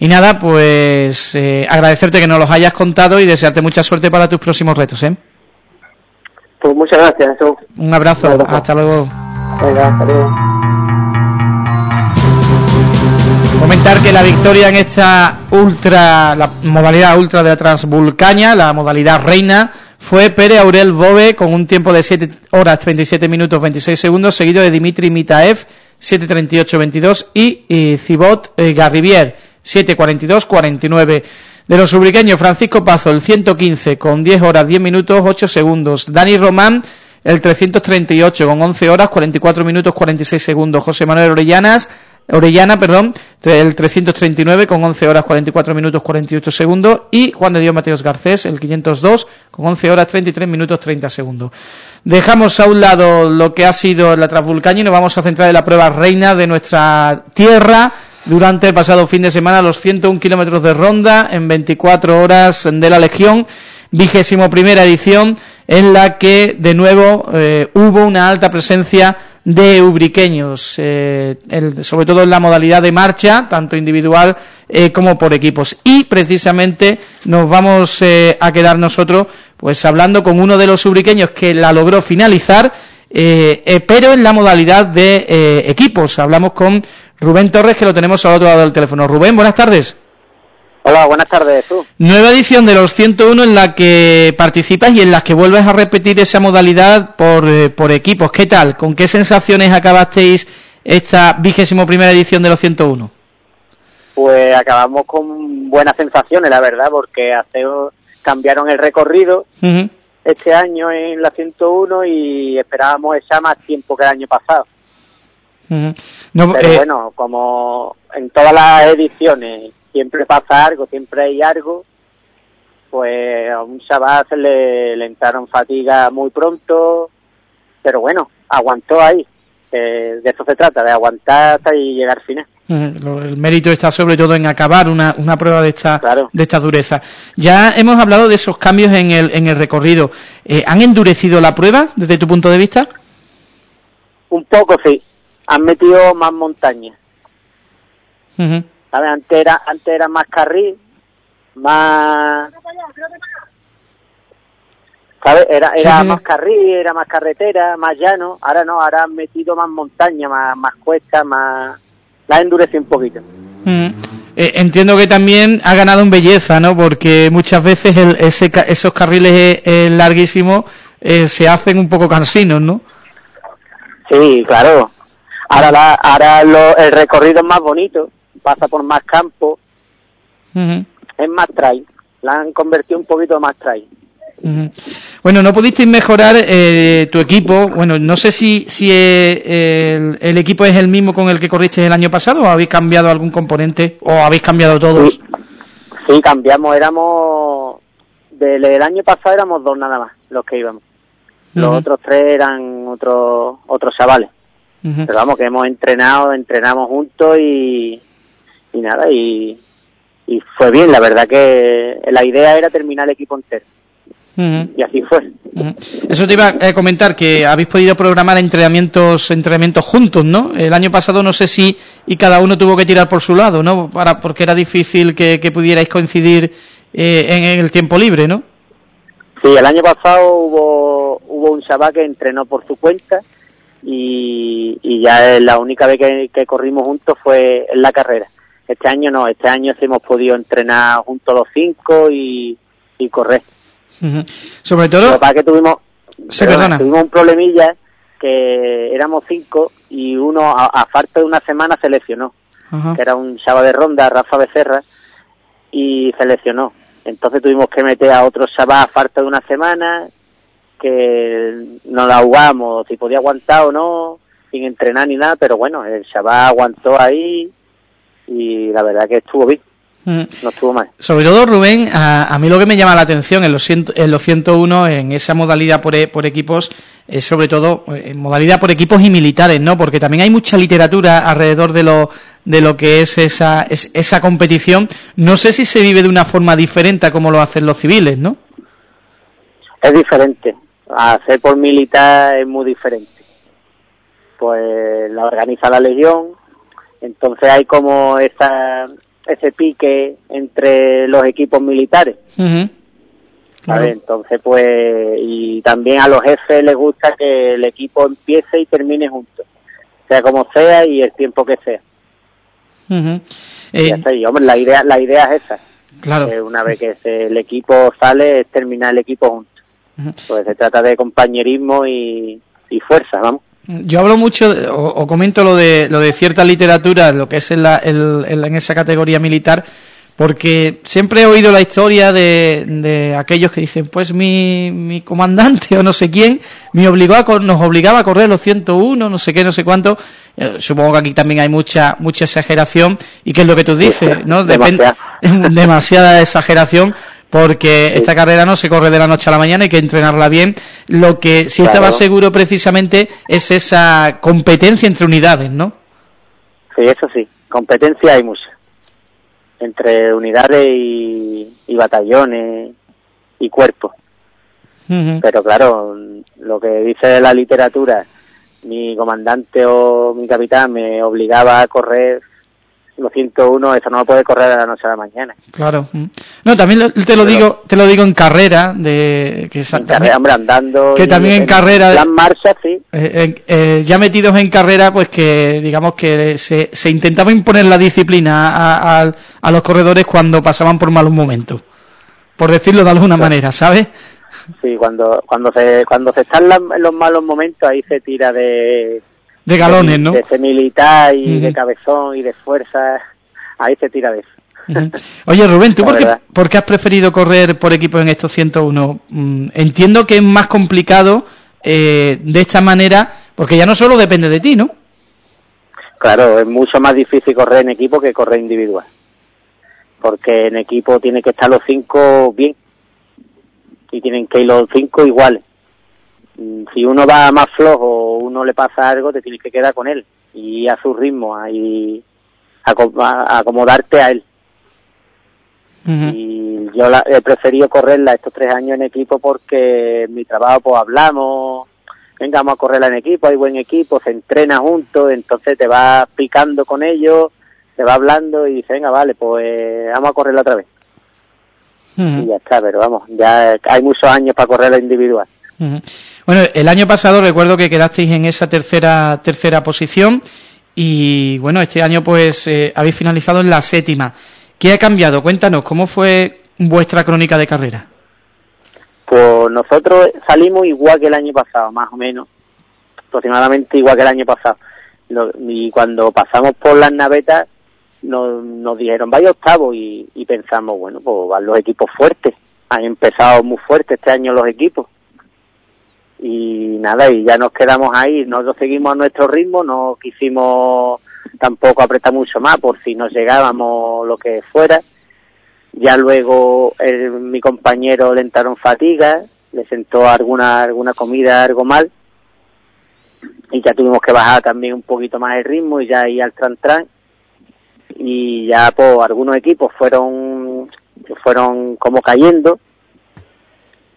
Y nada, pues eh, agradecerte que nos los hayas contado y desearte mucha suerte para tus próximos retos. ¿eh? Pues muchas gracias. Eso. Un abrazo, hasta luego. Venga, hasta luego. Comentar que la victoria en esta ultra, la modalidad ultra de la Transvulcaña, la modalidad reina, fue Pere Aurel Bove con un tiempo de 7 horas 37 minutos 26 segundos, seguido de Dimitri Mitaev, 7.38.22 y, y Cibot eh, Garrivier, 7.42.49. De los ubriqueños, Francisco Pazo, el 115 con 10 horas 10 minutos 8 segundos. Dani Román, el 338 con 11 horas 44 minutos 46 segundos. José Manuel Orellanas, Orellana, perdón, el 339 con 11 horas 44 minutos 48 segundos y Juan de Dios Mateos Garcés, el 502 con 11 horas 33 minutos 30 segundos. Dejamos a un lado lo que ha sido la Transvulcaña y nos vamos a centrar en la prueba reina de nuestra tierra durante el pasado fin de semana, los 101 kilómetros de ronda en 24 horas de la Legión, vigésimo primera edición en la que de nuevo eh, hubo una alta presencia de ubriqueños, eh, sobre todo en la modalidad de marcha, tanto individual eh, como por equipos. Y precisamente nos vamos a quedar nosotros pues hablando con uno de los ubriqueños que la logró finalizar, pero en la modalidad de equipos. Hablamos con Rubén Torres, que lo tenemos al otro lado del teléfono. Rubén, buenas tardes. Hola, buenas tardes, tú. Nueva edición de los 101 en la que participas y en la que vuelves a repetir esa modalidad por, eh, por equipos. ¿Qué tal? ¿Con qué sensaciones acabasteis esta vigésimo primera edición de los 101? Pues acabamos con buenas sensaciones, la verdad, porque hace cambiaron el recorrido este año en la 101 y esperábamos esa más tiempo que el año pasado. No, Pero eh, bueno, como en todas las ediciones siempre pasa algo, siempre hay algo, pues a un chaval se le, le entraron fatiga muy pronto, pero bueno, aguantó ahí. Eh, de eso se trata, de aguantar hasta y llegar al final. El mérito está sobre todo en acabar una, una prueba de esta, Claro. de esta dureza. Ya hemos hablado de esos cambios en el, en el recorrido. Eh, ¿Han endurecido la prueba desde tu punto de vista? Un poco sí, han metido más montaña. ¿sabes? Antes era, antes era más carril, más... ¿Sabes? Era, era sí, sí. más carril, era más carretera, más llano. Ahora no, ahora han metido más montaña, más, más cuesta, más... La han endurecido un poquito. Eh, entiendo que también ha ganado en belleza, ¿no? Porque muchas veces el- ese esos carriles eh, eh, larguísimos eh, se hacen un poco cansinos, ¿no? Sí, claro. Ahora, la, ahora lo- el recorrido es más bonito, pasa por más campo, es más trail. La han convertido un poquito más trail. Bueno, ¿no pudisteis mejorar eh, tu equipo? Bueno, no sé si, si eh, el, el equipo es el mismo con el que corristeis el año pasado o habéis cambiado algún componente o habéis cambiado todos. Sí, sí, cambiamos, éramos... Del, del año pasado éramos dos nada más los que íbamos. Los otros tres eran otros otros chavales. Pero vamos, que hemos entrenado, entrenamos juntos y, y nada, y, y fue bien. La verdad que la idea era terminar el equipo entero. Y así fue. Eso te iba a comentar, que habéis podido programar entrenamientos entrenamientos juntos, ¿no? El año pasado no sé si y cada uno tuvo que tirar por su lado, ¿no? Para, porque era difícil que, que pudierais coincidir eh, en el tiempo libre, ¿no? Sí, el año pasado hubo, hubo un chaval que entrenó por su cuenta y, y ya la única vez que, que corrimos juntos fue en la carrera. Este año no, este año sí hemos podido entrenar juntos los cinco y, y correr. Sobre todo, es que tuvimos, Sí, perdona, tuvimos un problemilla que éramos cinco y uno a, a falta de una semana se lesionó. que era un chaval de ronda, Rafa Becerra, y se lesionó. Entonces tuvimos que meter a otro chaval a falta de una semana, que no la jugamos, si podía aguantar o no, sin entrenar ni nada, pero bueno, el chaval aguantó ahí y la verdad que estuvo bien. Mm. No estuvo mal. Sobre todo, Rubén, a, a, mí lo que me llama la atención en los, ciento, en los 101, en esa modalidad por, e, por equipos, es sobre todo en eh, modalidad por equipos y militares, ¿no? Porque también hay mucha literatura alrededor de lo, de lo que es esa, es, esa competición. No sé si se vive de una forma diferente a como lo hacen los civiles, ¿no? Es diferente. Hacer por militar es muy diferente. Pues la organiza la Legión, entonces hay como esa ese pique entre los equipos militares. Uh -huh. Entonces, pues, y también a los jefes les gusta que el equipo empiece y termine juntos, sea como sea y el tiempo que sea. Uh -huh. eh, y así, hombre, la idea, la idea es esa. Claro. Que una vez que se, el equipo sale, es terminar el equipo juntos. Uh -huh. Pues se trata de compañerismo y, y fuerza, vamos. Yo hablo mucho, o, o, comento lo de lo de cierta literatura, lo que es en, la, el, el, en esa categoría militar, porque siempre he oído la historia de, de aquellos que dicen, pues mi, mi comandante o no sé quién me obligó a, nos obligaba a correr los 101, no sé qué, no sé cuánto. Eh, supongo que aquí también hay mucha mucha exageración y que es lo que tú dices, ¿no? Depende, demasiada. demasiada exageración porque esta carrera no se corre de la noche a la mañana, hay que entrenarla bien. Lo que sí claro. estaba seguro precisamente es esa competencia entre unidades, ¿no? Sí, eso sí, competencia hay mucha. Entre unidades y, y batallones y cuerpos. Uh -huh. Pero claro, lo que dice la literatura, mi comandante o mi capitán me obligaba a correr los 101, eso no lo puede correr de la noche a la mañana. Claro. No, también te lo digo, te lo digo en carrera, de que en carrera, hombre, andando. Que también en, en carrera. En marcha, sí. Eh, eh, ya metidos en carrera, pues que digamos que se, se intentaba imponer la disciplina a, a, a, los corredores cuando pasaban por malos momentos, por decirlo de alguna claro. manera, ¿sabes? Sí, cuando cuando se cuando se están en los malos momentos ahí se tira de de galones, ¿no? De ese militar y uh -huh. de cabezón y de fuerza, ahí se tira de eso. Uh -huh. Oye, Rubén, ¿tú por qué, por qué, has preferido correr por equipo en estos 101? Mm, entiendo que es más complicado eh, de esta manera, porque ya no solo depende de ti, ¿no? Claro, es mucho más difícil correr en equipo que correr individual. Porque en equipo tiene que estar los cinco bien. Y tienen que ir los cinco iguales si uno va más flojo o uno le pasa algo, te tienes que quedar con él y a su ritmo, ahí a, acomodarte a él. Uh -huh. Y yo la, he preferido correrla estos tres años en equipo porque en mi trabajo pues hablamos, venga, vamos a correrla en equipo, hay buen equipo, se entrena juntos, entonces te vas picando con ellos, te va hablando y dice, venga, vale, pues vamos a correrla otra vez. Uh -huh. Y ya está, pero vamos, ya hay muchos años para correrla individual. Uh -huh. Bueno, el año pasado recuerdo que quedasteis en esa tercera tercera posición y bueno, este año pues eh, habéis finalizado en la séptima. ¿Qué ha cambiado? Cuéntanos, ¿cómo fue vuestra crónica de carrera? Pues nosotros salimos igual que el año pasado, más o menos, aproximadamente igual que el año pasado. Y cuando pasamos por las navetas nos, nos dijeron, vaya octavo y, y pensamos, bueno, pues van los equipos fuertes. Han empezado muy fuertes este año los equipos y nada, y ya nos quedamos ahí, nosotros seguimos a nuestro ritmo, no quisimos tampoco apretar mucho más por si nos llegábamos lo que fuera. Ya luego mi compañero le entraron fatiga, le sentó alguna alguna comida algo mal y ya tuvimos que bajar también un poquito más el ritmo y ya ir al tran tran. Y ya pues algunos equipos fueron fueron como cayendo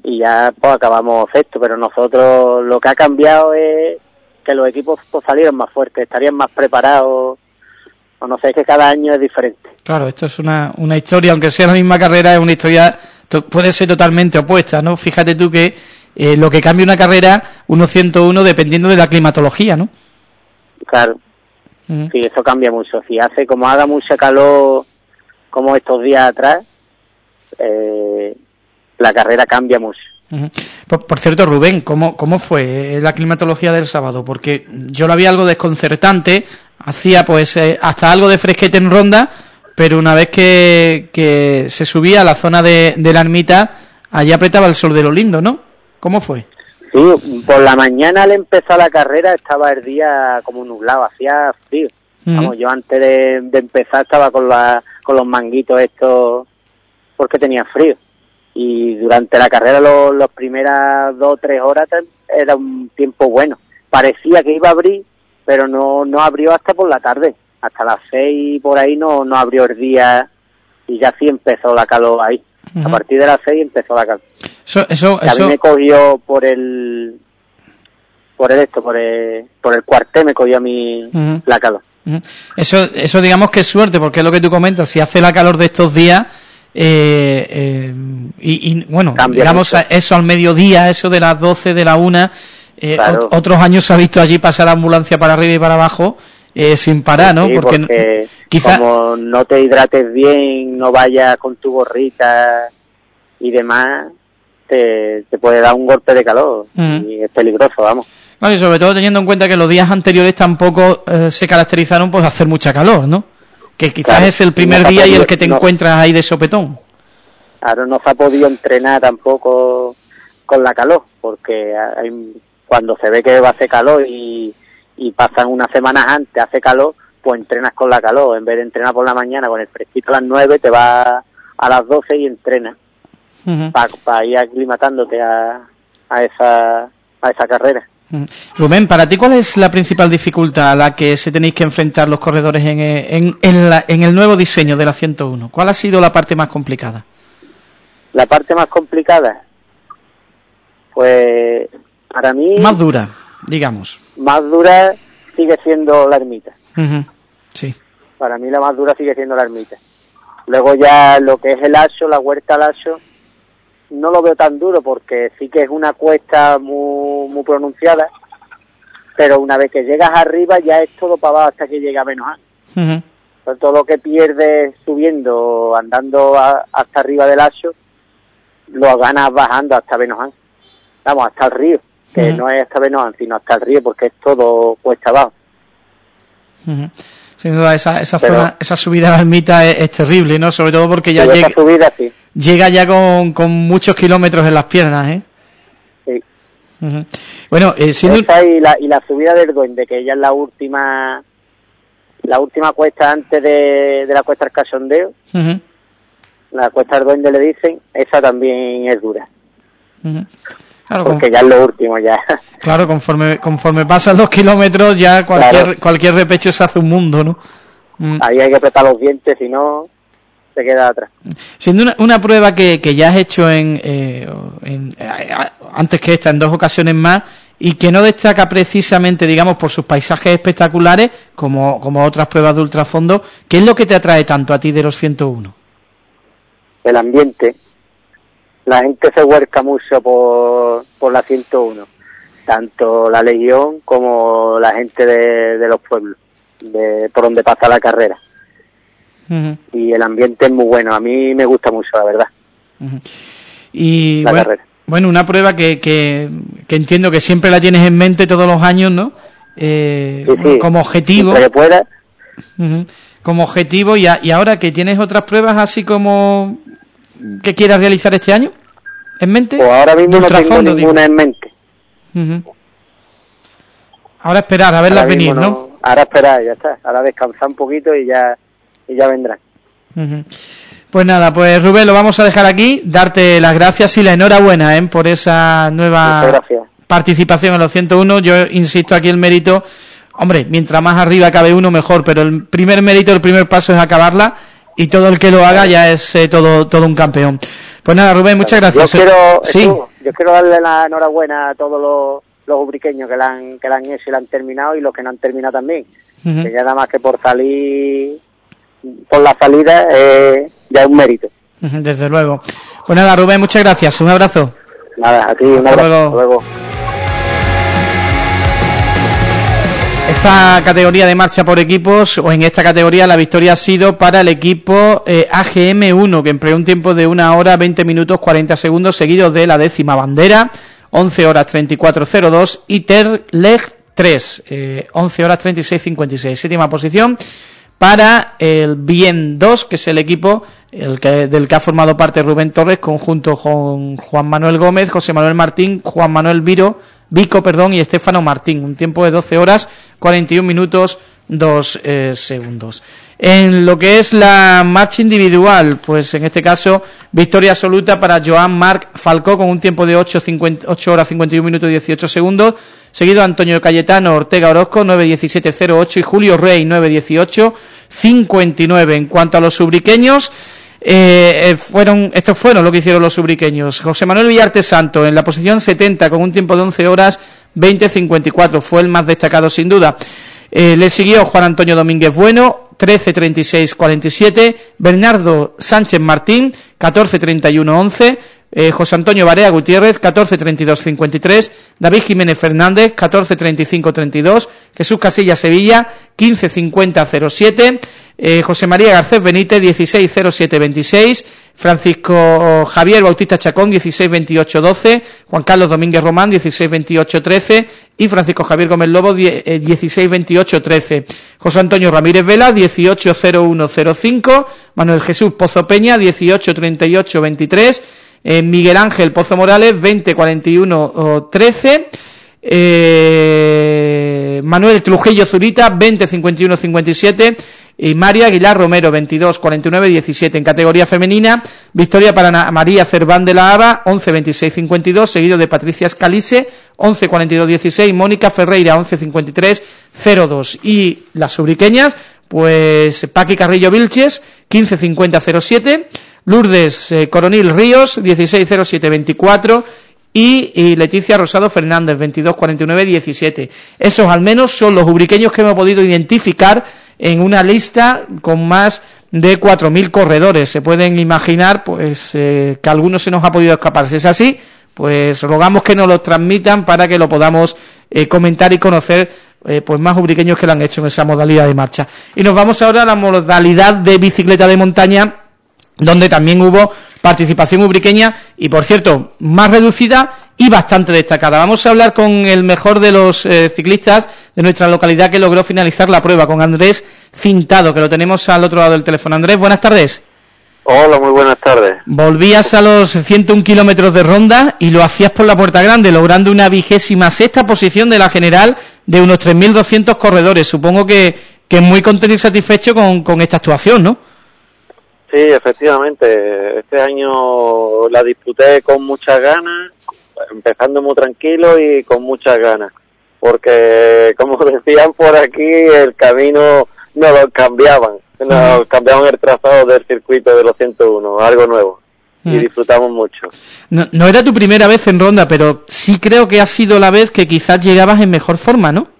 y ya pues acabamos esto, pero nosotros lo que ha cambiado es que los equipos pues, salieron más fuertes, estarían más preparados, o no sé, es que cada año es diferente. Claro, esto es una, una historia, aunque sea la misma carrera, es una historia, puede ser totalmente opuesta, ¿no? Fíjate tú que eh, lo que cambia una carrera, uno 101, dependiendo de la climatología, ¿no? Claro, mm. sí, eso cambia mucho. Si hace, como haga mucha calor, como estos días atrás, eh, la carrera cambia mucho. Uh -huh. por, por, cierto, Rubén, ¿cómo, ¿cómo fue la climatología del sábado? Porque yo la vi algo desconcertante, hacía pues eh, hasta algo de fresquete en ronda, pero una vez que, que se subía a la zona de, de la ermita, allí apretaba el sol de lo lindo, ¿no? ¿Cómo fue? Sí, por la mañana al empezar la carrera estaba el día como nublado, hacía frío. Vamos, yo antes de, de empezar estaba con, la, con los manguitos estos porque tenía frío. Y durante la carrera los, las primeras dos o tres horas era un tiempo bueno. Parecía que iba a abrir, pero no, no abrió hasta por la tarde. Hasta las seis por ahí no, no abrió el día y ya sí empezó la calor ahí. A partir de las seis empezó la calor. Eso, eso, a mí eso, me cogió por el por el esto, por el, por el cuartel me cogió a mí la calor. Eso, eso digamos que es suerte, porque es lo que tú comentas, si hace la calor de estos días, eh, eh, y, y, bueno, Cambia digamos mucho. eso al mediodía, eso de las 12, de la una, eh, Claro. ot- otros años se ha visto allí pasar la ambulancia para arriba y para abajo, eh, sin parar, ¿no? Sí, porque, porque quizá, como no te hidrates bien, no vayas con tu gorrita y demás, te, te puede dar un golpe de calor y es peligroso, vamos. Bueno, y sobre todo teniendo en cuenta que los días anteriores tampoco eh, se caracterizaron por hacer mucha calor, ¿no? Que quizás Claro. es el primer No día y el que te no- encuentras ahí de sopetón. Ahora no se ha podido entrenar tampoco con la calor, porque hay- cuando se ve que va a hacer calor y, y pasan unas semanas antes, hace calor, pues entrenas con la calor. En vez de entrenar por la mañana con el fresquito a las 9, te vas a las 12 y entrenas Ujú. para ir aclimatándote a, a, esa, a esa carrera. Mm. Rubén, para ti, ¿cuál es la principal dificultad a la que se tenéis que enfrentar los corredores en, eh, en, en la- en el nuevo diseño de la 101? ¿Cuál ha sido la parte más complicada? La parte más complicada, pues para mí Más dura, digamos. más dura sigue siendo la ermita. Sí. Para mí la más dura sigue siendo la ermita. Luego ya lo que es el Aso, la huerta al Aso, no lo veo tan duro porque sí que es una cuesta muy, muy pronunciada, pero una vez que llegas arriba ya es todo para abajo hasta que llega a. Ujú. Entonces, todo lo que pierdes subiendo, andando a- hasta arriba del Aso, lo ganas bajando hasta Benojan. Vamos, hasta el río, que no es hasta Benojan, sino hasta el río porque es todo cuesta abajo. Sin duda, esa, esa Pero- zona, esa subida a la ermita es, es terrible, ¿no? Sobre todo porque ya llega, esa subida sí, llega ya con, con muchos kilómetros en las piernas, ¿eh? sí. Bueno, eh, siendo... un- Esa y la, y la subida del duende, que ya es la última la última cuesta antes de, de la cuesta del cachondeo, Ujú. la cuesta del duende le dicen, esa también es dura, Ujú. Claro, porque ya es lo último ya. Claro, conforme conforme pasan los kilómetros ya cualquier Claro. cualquier repecho se hace un mundo, ¿no? Mm. Ahí hay que apretar los dientes, si no, se queda atrás. Siendo una, una prueba que, que ya has hecho en, eh, en- eh, antes que esta, en dos ocasiones más, y que no destaca precisamente, digamos, por sus paisajes espectaculares, como, como otras pruebas de ultrafondo, ¿qué es lo que te atrae tanto a ti de los 101? El ambiente, la gente se huerca mucho por, por la 101, tanto la Legión como la gente de, de los pueblos, de, por donde pasa la carrera. Y el ambiente es muy bueno, a mí me gusta mucho, la verdad. Y La bueno, carrera. bueno, una prueba que, que, que entiendo que siempre la tienes en mente todos los años, ¿no? Eh, Sí, sí. Como objetivo. Que pueda. Como objetivo, y, a- y ahora que tienes otras pruebas así como que quieras realizar este año, ¿en mente? pues ahora mismo no tengo ultrafondo, digo. ninguna en mente. Ahora esperar, a verlas Ahora venir, ¿no? Ahora esperar, ya está. Ahora descansar un poquito y ya, y ya vendrán. Pues nada, pues Rubén, lo vamos a dejar aquí, darte las gracias y la enhorabuena ¿eh? por esa nueva participación en los 101. Yo insisto aquí el mérito, hombre, mientras más arriba cabe uno mejor, pero el primer mérito, el primer paso es acabarla y todo el que lo haga ya es eh, todo todo un campeón. Pues nada, Rubén, muchas gracias. Yo quiero, sí, yo quiero darle la enhorabuena a todos los, los ubriqueños que la, han, que la han hecho y la han terminado y los que no han terminado también. Que ya nada más que por salir, por la salida, eh, ya es un mérito. Desde luego. Pues nada, Rubén, muchas gracias. Un abrazo. Nada, a ti, un Hasta abrazo. luego. Hasta luego. Esta categoría de marcha por equipos, o en esta categoría, la victoria ha sido para el equipo eh, AGM1, que empleó un tiempo de una hora, 20 minutos, 40 segundos, seguidos de la décima bandera, 11 horas 34.02, y Terleg 3, 11 horas 36, 56. Séptima posición para el Bien 2, que es el equipo el que, del que ha formado parte Rubén Torres, conjunto con Juan Manuel Gómez, José Manuel Martín, Juan Manuel Viro, Vico perdón, y Estefano Martín. Un tiempo de 12 horas, 41 minutos, 2 eh, segundos. En lo que es la marcha individual, pues en este caso, victoria absoluta para Joan Marc Falcó con un tiempo de 8, 8 horas 51 minutos y 18 segundos seguido Antonio Cayetano, Ortega Orozco, 9.17.08 y Julio Rey, 9.18.59. En cuanto a los subriqueños, eh, eh, fueron estos fueron lo que hicieron los subriqueños. José Manuel Villarte Santo en la posición 70 con un tiempo de 11 horas 20.54, fue el más destacado sin duda. Eh, le siguió Juan Antonio Domínguez Bueno, 13.36.47, Bernardo Sánchez Martín, 14.31.11, eh, José Antonio Barea Gutiérrez, 14-32-53, David Jiménez Fernández, 14-35-32, Jesús Casilla Sevilla, 15-50-07, eh, José María Garcés Benítez, 16-07-26, Francisco Javier Bautista Chacón, 16-28-12, Juan Carlos Domínguez Román, 16-28-13 y Francisco Javier Gómez Lobo, 16-28-13. Eh, José Antonio Ramírez Vela, 18-01-05, Manuel Jesús Pozo Peña, 18-38-23, eh, Miguel Ángel Pozo Morales, 20, 41, 13. Manuel Trujillo Zurita, 20, 51, 57. Y María Aguilar Romero, 22, 49, 17. En categoría femenina, victoria para María Cerván de la Ava, 11, 26, 52. Seguido de Patricia Escalice, 11, 42, 16. Mónica Ferreira, 11, 53, 02. Y las subriqueñas, pues Paqui Carrillo Vilches, 15, 50, 07. Lourdes eh, Coronil Ríos, 160724 y, y, Leticia Rosado Fernández, 224917. Esos al menos son los ubriqueños que hemos podido identificar en una lista con más de 4.000 corredores. Se pueden imaginar pues eh, que algunos se nos ha podido escapar. Si es así, pues rogamos que nos lo transmitan para que lo podamos eh, comentar y conocer pues más ubriqueños que lo han hecho en esa modalidad de marcha. Y nos vamos ahora a la modalidad de bicicleta de montaña donde también hubo participación ubriqueña y, por cierto, más reducida y bastante destacada. Vamos a hablar con el mejor de los eh, ciclistas de nuestra localidad que logró finalizar la prueba, con Andrés Cintado, que lo tenemos al otro lado del teléfono. Andrés, buenas tardes. Hola, muy buenas tardes. Volvías a los 101 kilómetros de ronda y lo hacías por la Puerta Grande, logrando una vigésima sexta posición de la general de unos 3.200 corredores. Supongo que, que muy contento y satisfecho con, con esta actuación, ¿no? Sí, efectivamente. Este año la disputé con muchas ganas, empezando muy tranquilo y con muchas ganas. Porque, como decían por aquí, el camino no lo cambiaban. Nos cambiaban el trazado del circuito de los 101, algo nuevo. Y mm. disfrutamos mucho. No, no era tu primera vez en ronda, pero sí creo que ha sido la vez que quizás llegabas en mejor forma, ¿no?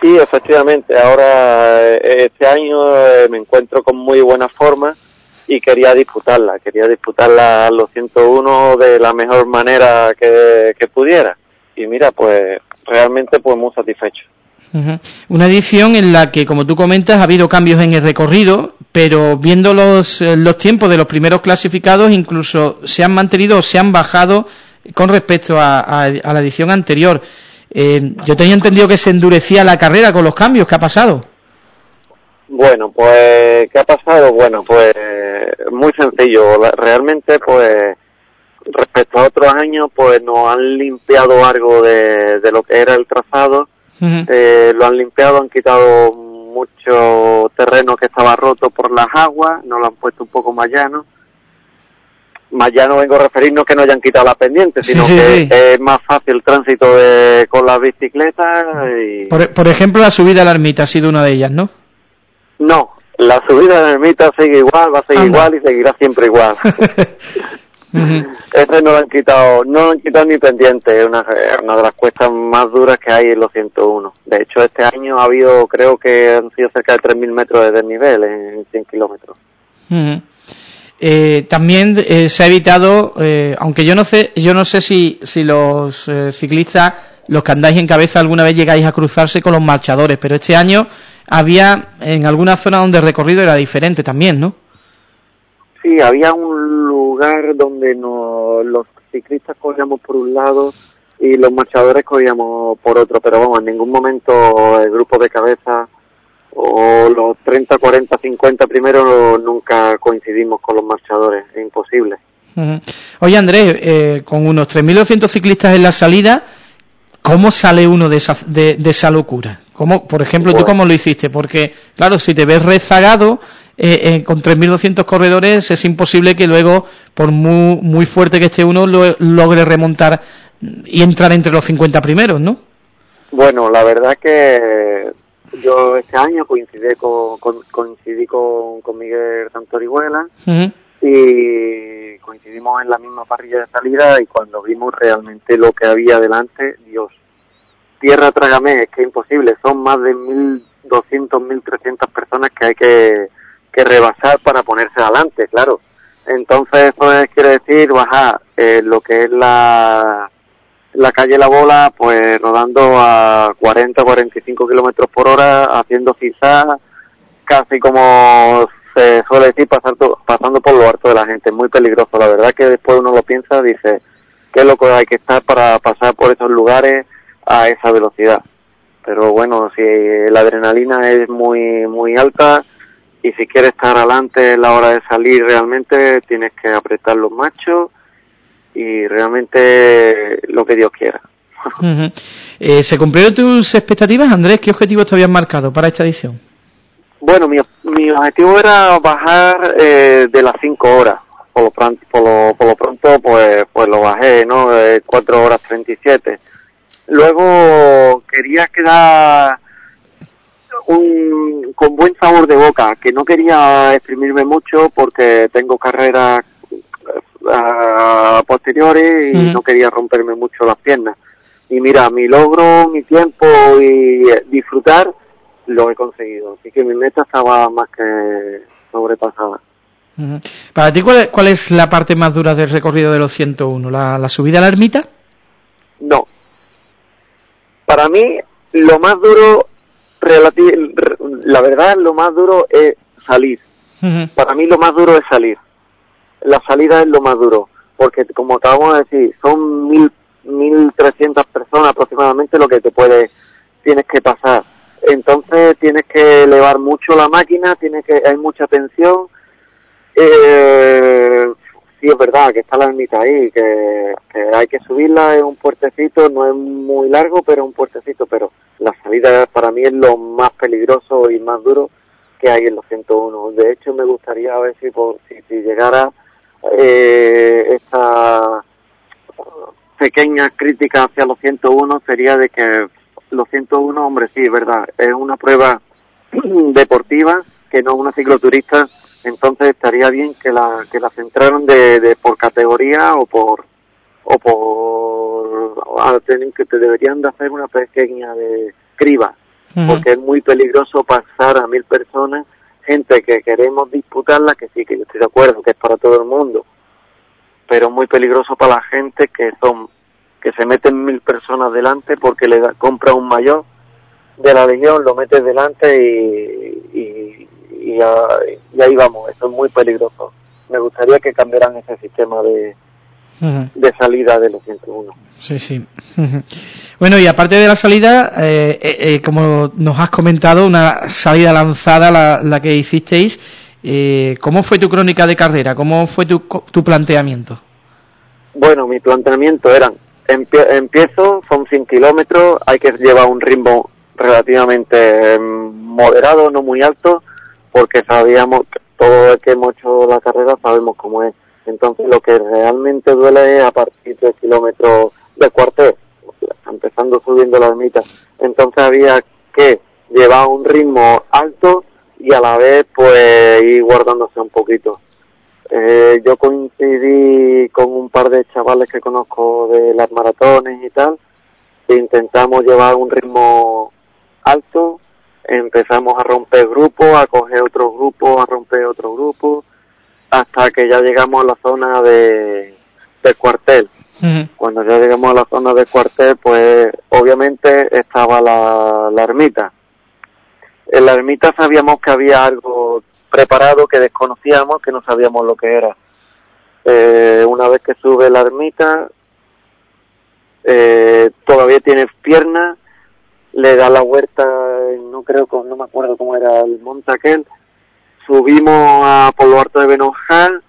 Sí, efectivamente. Ahora, eh, este año eh, me encuentro con muy buena forma y quería disputarla. Quería disputarla a los 101 de la mejor manera que, pudiera. Y mira, pues realmente pues muy satisfecho. Una edición en la que, como tú comentas, ha habido cambios en el recorrido, pero viendo los, eh, los tiempos de los primeros clasificados, incluso se han mantenido o se han bajado con respecto a la edición anterior. Eh, yo tenía entendido que se endurecía la carrera con los cambios. ¿Qué ha pasado? Bueno, pues, ¿qué ha pasado? Bueno, pues, muy sencillo. Realmente, pues, respecto a otros años, pues nos han limpiado algo de, lo que era el trazado. eh, lo han limpiado, han quitado mucho terreno que estaba roto por las aguas, nos lo han puesto un poco más llano más ya no vengo a referirnos que no hayan quitado la pendiente, sino que es más fácil el tránsito con las bicicletas. Y... Por, ejemplo, la subida a la ermita ha sido una de ellas, ¿no? No, la subida a la ermita sigue igual, va a seguir igual y seguirá siempre igual. Ese no lo han quitado, no lo han quitado ni pendiente, es una, una, de las cuestas más duras que hay en los 101. De hecho, este año ha habido, creo que han sido cerca de 3.000 metros de desnivel en 100 kilómetros. Eh, también eh, se ha evitado, eh, aunque yo no sé, yo no sé si, los eh, ciclistas, los que andáis en cabeza alguna vez llegáis a cruzarse con los marchadores, pero este año había en alguna zona donde el recorrido era diferente también, ¿no? Sí, había un lugar donde los ciclistas corríamos por un lado y los marchadores cogíamos por otro, pero vamos, en ningún momento el grupo de cabeza o los 30, 40, 50 primero nunca coincidimos con los marchadores, es imposible. Oye Andrés, eh, con unos 3.200 ciclistas en la salida, ¿cómo sale uno de esa, de, esa locura? ¿Cómo, por ejemplo, ¿tú cómo lo hiciste? Porque, claro, si te ves rezagado eh, eh, con 3.200 corredores, es imposible que luego, por muy, muy fuerte que esté uno, lo, logre remontar y entrar entre los 50 primeros, ¿no? Bueno, la verdad que yo este año coincidí con, coincidí con, Miguel Santorihuela y coincidimos en la misma parrilla de salida y cuando vimos realmente lo que había delante, Dios, tierra trágame, es que es imposible, son más de 1.200, 1.300 personas que hay que, que rebasar para ponerse adelante, claro. Entonces eso quiere decir bajar eh, lo que es la, la calle La Bola, pues rodando a 40, 45 kilómetros por hora, haciendo quizás casi como se suele decir, pasando, pasando por lo harto de la gente. Es muy peligroso. La verdad que después uno lo piensa, dice, qué loco hay que estar para pasar por esos lugares a esa velocidad. Pero bueno, si la adrenalina es muy, muy alta y si quieres estar adelante en la hora de salir realmente, tienes que apretar los machos y realmente lo que Dios quiera. Eh, ¿Se cumplieron tus expectativas, Andrés? ¿Qué objetivos te habían marcado para esta edición? Bueno, mi, mi objetivo era bajar eh, de las 5 horas. Por lo, pronto, por, lo, por lo pronto, pues, pues lo bajé, ¿no? De 4 horas 37. Luego quería quedar un, con buen sabor de boca, que no quería exprimirme mucho porque tengo carreras a posteriores y no quería romperme mucho las piernas. Y mira, mi logro, mi tiempo y disfrutar lo he conseguido. Así que mi meta estaba más que sobrepasada. Para ti, ¿cuál es, la parte más dura del recorrido de los 101? ¿La, la subida a la ermita? No. Para mí, lo más duro, la verdad, lo más duro es salir. Para mí, lo más duro es salir. La salida es lo más duro, porque como acabamos de decir, son mil, mil trescientas personas aproximadamente lo que te puede, tienes que pasar entonces tienes que elevar mucho la máquina, tienes que hay mucha tensión. Eh, sí es verdad que está la ermita ahí, que, hay que subirla, es un puertecito, no es muy largo, pero un puertecito, pero la salida para mí es lo más peligroso y más duro que hay en los 101. De hecho, me gustaría ver si, si, si llegara eh, esta pequeña crítica hacia los 101 sería de que los 101, hombre, sí, es verdad, es una prueba deportiva que no una cicloturista, entonces estaría bien que la que la centraran de, de por categoría o por o por que te deberían de hacer una pequeña de criba, porque es muy peligroso pasar a mil personas, gente que queremos disputarla, que sí, que yo estoy de acuerdo, que es para todo el mundo, pero muy peligroso para la gente que son que se meten mil personas delante porque le da, compra un mayor de la Legión, lo metes delante y, y, y, ahí vamos, eso es muy peligroso. Me gustaría que cambiaran ese sistema de, de salida de los 101. Sí, sí. Bueno, y aparte de la salida, eh, eh, eh, como nos has comentado, una salida lanzada la, la que hicisteis, eh, ¿cómo fue tu crónica de carrera? ¿Cómo fue tu, tu planteamiento? Bueno, mi planteamiento eran empiezo, son 100 kilómetros, hay que llevar un ritmo relativamente em, moderado, no muy alto, porque sabíamos, todo el que hemos hecho la carrera sabemos cómo es. Entonces lo que realmente duele es a partir del kilómetro de cuartel, empezando subiendo la ermita. Entonces había que llevar un ritmo alto y a la vez pues ir guardándose un poquito. Eh, yo coincidí con un par de chavales que conozco de las maratones y tal, intentamos llevar un ritmo alto, empezamos a romper grupos, a coger otros grupos, a romper otros grupos, hasta que ya llegamos a la zona de, del cuartel. Cuando ya llegamos a la zona del cuartel, pues obviamente estaba la, la ermita. En la ermita sabíamos que había algo preparado que desconocíamos, que no sabíamos lo que era. Eh, una vez que sube la ermita, eh, todavía tiene piernas, le da la vuelta, no creo, no me acuerdo cómo era el monte subimos a, por lo alto de Benojal,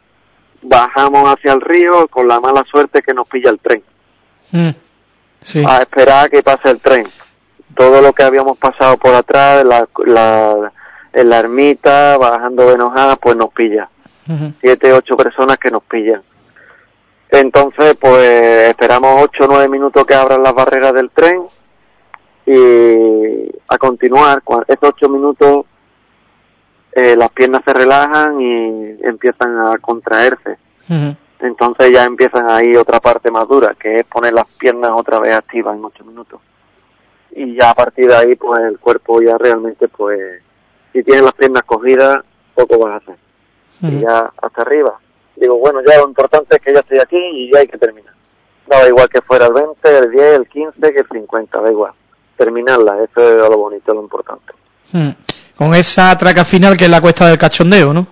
bajamos hacia el río con la mala suerte que nos pilla el tren. Mm. Sí. A esperar a que pase el tren. Todo lo que habíamos pasado por atrás, la, la, en la ermita, bajando Benojal, pues nos pilla. Siete, ocho personas que nos pillan. Entonces, pues esperamos ocho nueve minutos que abran las barreras del tren y a continuar, esos ocho minutos eh, las piernas se relajan y empiezan a contraerse. Entonces ya empiezan ahí otra parte más dura, que es poner las piernas otra vez activas en ocho minutos. Y ya a partir de ahí, pues el cuerpo ya realmente, pues, si tienes las piernas cogidas, poco vas a hacer. Y ya hasta arriba. Digo, bueno, ya lo importante es que ya estoy aquí y ya hay que terminar. Daba igual que fuera el 20, el 10, el 15, que el 50, da igual. Terminarla, eso es lo bonito, lo importante. Mm. Con esa traca final que es la cuesta del cachondeo, ¿no?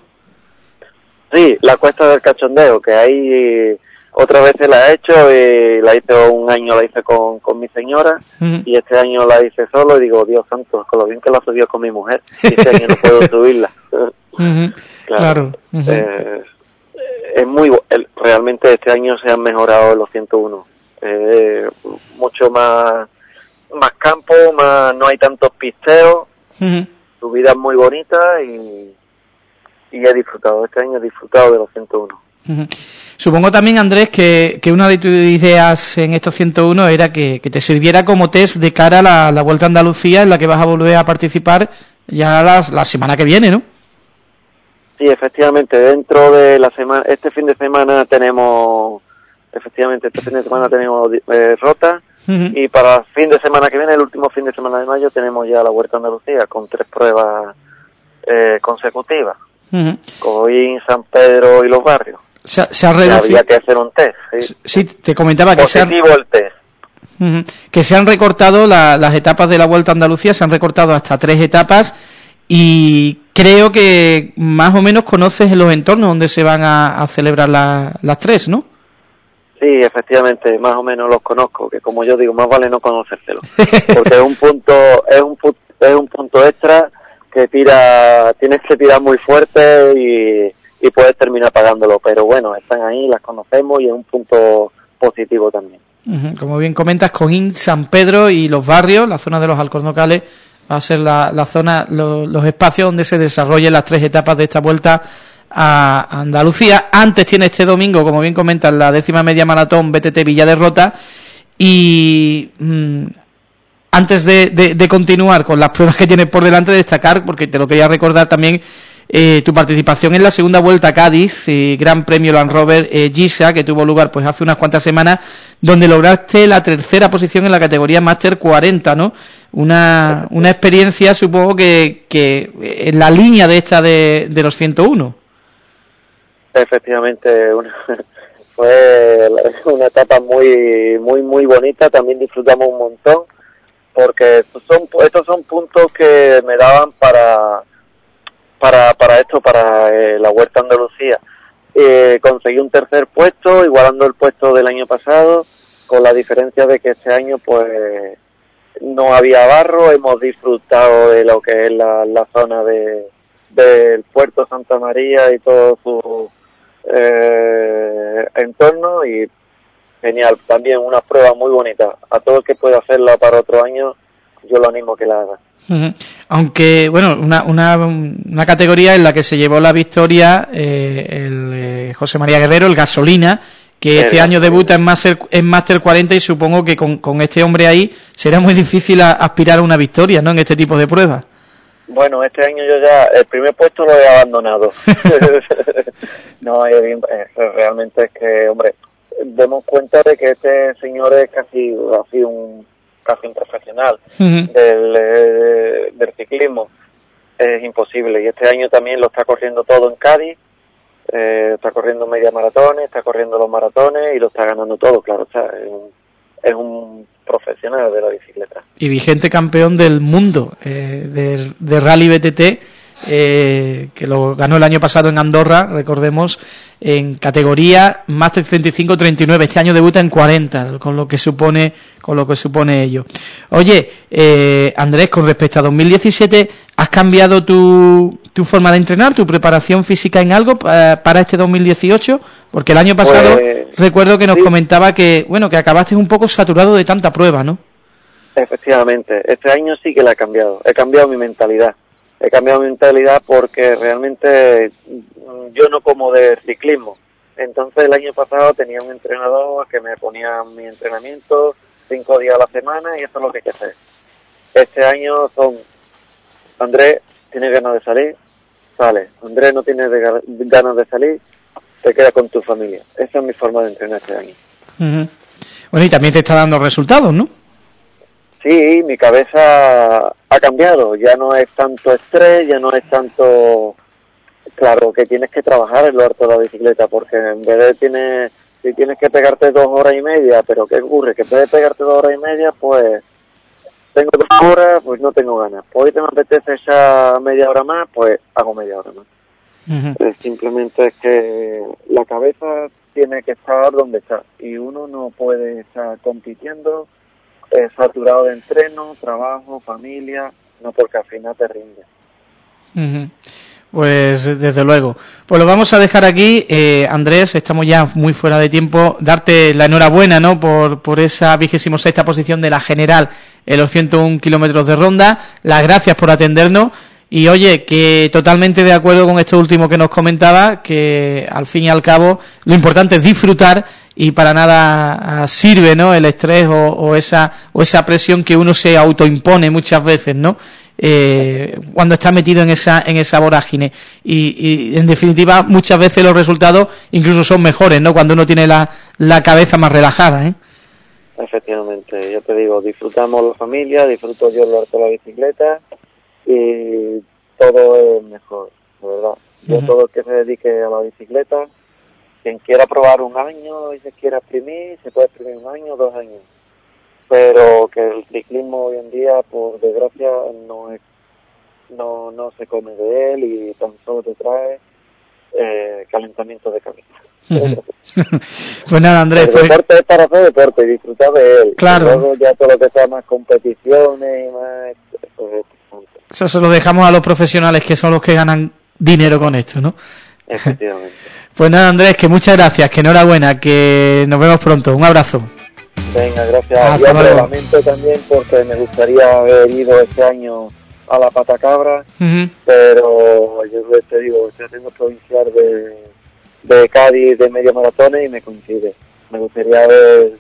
Sí, la cuesta del cachondeo, que ahí eh, otra vez la he hecho, y la hice un año, la hice con, con mi señora, Ujú. y este año la hice solo, y digo, Dios santo, con lo bien que la subió con mi mujer, y este año no puedo subirla. Claro. Eh, es muy, realmente este año se han mejorado los 101. Eh, mucho más, más campo, más, no hay tantos pisteos, Su vida es muy bonita y, y he disfrutado, este año he disfrutado de los 101. Ujú. Supongo también, Andrés, que, que una de tus ideas en estos 101 era que, que te sirviera como test de cara a la, la Vuelta a Andalucía en la que vas a volver a participar ya las- la semana que viene, ¿no? Sí, efectivamente, dentro de la semana, este fin de semana tenemos, efectivamente, este fin de semana tenemos eh, rota Y para el fin de semana que viene, el último fin de semana de mayo, tenemos ya la Huerta Andalucía con tres pruebas eh, consecutivas, Ujú. Coín, San Pedro y los barrios. Se, ha- se ha Que reducido... había que hacer un test, sí. Sí, te comentaba que se el test. Que se han recortado la- las etapas de la Vuelta a Andalucía, se han recortado hasta tres etapas y creo que más o menos conoces los entornos donde se van a, a celebrar la- las tres, ¿no? Sí, efectivamente, más o menos los conozco, que como yo digo, más vale no conocérselo, porque es un punto, es un pu- es un punto extra que tira, tienes que tirar muy fuerte y, y puedes terminar pagándolo, pero bueno, están ahí, las conocemos y es un punto positivo también. Como bien comentas, Coín, San Pedro y los barrios, la zona de los alcornocales, va a ser la, la zona, lo- los espacios donde se desarrollen las tres etapas de esta vuelta a Andalucía. Antes tiene este domingo, como bien comentas, la décima media maratón BTT Villa Derrota. Y mm, antes de, de- de continuar con las pruebas que tienes por delante, destacar, porque te lo quería recordar también, eh, tu participación en la segunda vuelta a Cádiz, eh, Gran Premio Land Rover eh, Gisa, que tuvo lugar pues hace unas cuantas semanas, donde lograste la tercera posición en la categoría Master 40, ¿no? Una, una experiencia, supongo que, que en la línea de esta de, de los 101. Efectivamente, una- fue una etapa muy, muy, muy bonita. También disfrutamos un montón porque estos son, estos son puntos que me daban para, para, para esto, para eh, la Huerta Andalucía. Eh, conseguí un tercer puesto, igualando el puesto del año pasado, con la diferencia de que este año, pues, no había barro. Hemos disfrutado de lo que es la, la zona de, del puerto Santa María y todo su eh, entorno y genial. También una prueba muy bonita. A todo el que pueda hacerla para otro año, yo lo animo a que la haga. Aunque, bueno, una, una, una categoría en la que se llevó la victoria eh, el eh, José María Guerrero, el Gasolina, que este año debuta en Master, en Master 40 y supongo que con, con este hombre ahí será muy difícil a- aspirar a una victoria, ¿no?, en este tipo de pruebas. Bueno, este año yo ya el primer puesto lo he abandonado. no, eh, realmente es que, hombre, demos cuenta de que este señor es casi, así un, casi un profesional Ujú. del, eh, del ciclismo. Es imposible. Y este año también lo está corriendo todo en Cádiz. Eh, está corriendo media maratones, está corriendo los maratones y lo está ganando todo, claro. O sea, es un, es un profesional de la bicicleta. y vigente campeón del mundo eh, de, Rally BTT eh, que lo ganó el año pasado en Andorra, recordemos, en categoría Master 35-39. Este año debuta en 40, con lo que supone con lo que supone ello. Oye, eh, Andrés, con respecto a 2017, ¿has cambiado tu, tu forma de entrenar, tu preparación física en algo para este 2018? Porque el año pasado pues, recuerdo que nos comentaba que, bueno, que acabaste un poco saturado de tanta prueba, ¿no? Efectivamente, este año sí que la he cambiado, he cambiado mi mentalidad. He cambiado mi mentalidad porque realmente mm, yo no como de ciclismo. Entonces el año pasado tenía un entrenador que me ponía mi entrenamiento cinco días a la semana y eso es lo que hay que hacer. Este año son, Andrés tiene ganas de salir, sale. Andrés no tiene ganas de salir, te queda con tu familia. Esa es mi forma de entrenar este año. Bueno, y también te está dando resultados, ¿no? Sí, mi cabeza ha cambiado. Ya no es tanto estrés, ya no es tanto... Claro que tienes que trabajar en lo harto de la bicicleta, porque en vez de tienes, si tienes que pegarte dos horas y media, pero ¿qué ocurre? Que en vez de pegarte dos horas y media, pues tengo dos horas, pues no tengo ganas. Hoy te me apetece esa media hora más, pues hago media hora más. Simplemente es que la cabeza tiene que estar donde está y uno no puede estar compitiendo eh, saturado de entreno, trabajo, familia, no porque al final te rinde. Pues desde luego. Pues lo vamos a dejar aquí, eh, Andrés, estamos ya muy fuera de tiempo. Darte la enhorabuena ¿no? por, por esa vigésimo sexta posición de la general en los 101 kilómetros de ronda. Las gracias por atendernos y oye, que totalmente de acuerdo con esto último que nos comentaba, que al fin y al cabo lo importante es disfrutar y para nada sirve ¿no? el estrés o, esa, o esa presión que uno se autoimpone muchas veces, ¿no? Eh, cuando está metido en esa en esa vorágine y, en definitiva muchas veces los resultados incluso son mejores no cuando uno tiene la, la cabeza más relajada ¿eh? efectivamente yo te digo disfrutamos la familia disfruto yo de la bicicleta y todo es mejor, de verdad. Yo todo el que se dedique a la bicicleta, quien quiera probar un año y se quiera exprimir, se puede exprimir un año, dos años. Pero que el ciclismo hoy en día, por desgracia, no es no, no se come de él y tan solo te trae eh, calentamiento de cabeza. pues nada, Andrés. El pues- deporte es para hacer deporte y disfrutar de él. Claro. luego ya todo lo que sea más competiciones y más... Pues, eso se lo dejamos a los profesionales que son los que ganan dinero con esto, ¿no? Efectivamente. pues nada, Andrés, que muchas gracias, que enhorabuena, que nos vemos pronto. Un abrazo. Venga, gracias. Hasta luego. lamento también porque me gustaría haber ido este año a la Patacabra, pero yo te digo, estoy haciendo provincial de, de Cádiz de medio maratones y me coincide. Me gustaría haber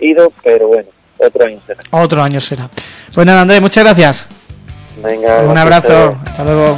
ido, pero bueno, otro año será. Otro año será. Pues nada, Andrés, muchas gracias. Venga, un abrazo, hasta luego.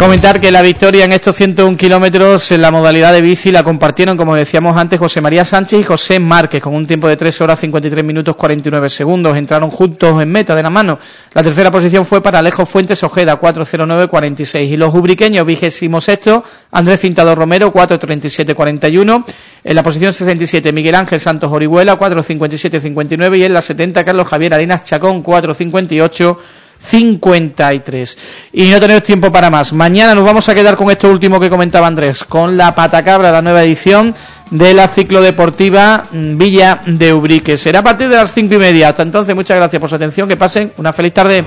Comentar que la victoria en estos 101 kilómetros en la modalidad de bici la compartieron, como decíamos antes, José María Sánchez y José Márquez, con un tiempo de 3 horas 53 minutos 49 segundos. Entraron juntos en meta de la mano. La tercera posición fue para Alejo Fuentes Ojeda, 4.09.46. Y los ubriqueños, vigésimo sexto, Andrés Cintado Romero, 4.37.41. En la posición 67, Miguel Ángel Santos Orihuela, 4.57.59. Y en la 70, Carlos Javier Arenas Chacón, 4.58. 53. Y no tenemos tiempo para más. Mañana nos vamos a quedar con esto último que comentaba Andrés, con la Patacabra, la nueva edición de la ciclodeportiva mm, Villa de Ubrique. Será a partir de las cinco y media. Hasta entonces, muchas gracias por su atención. Que pasen una feliz tarde.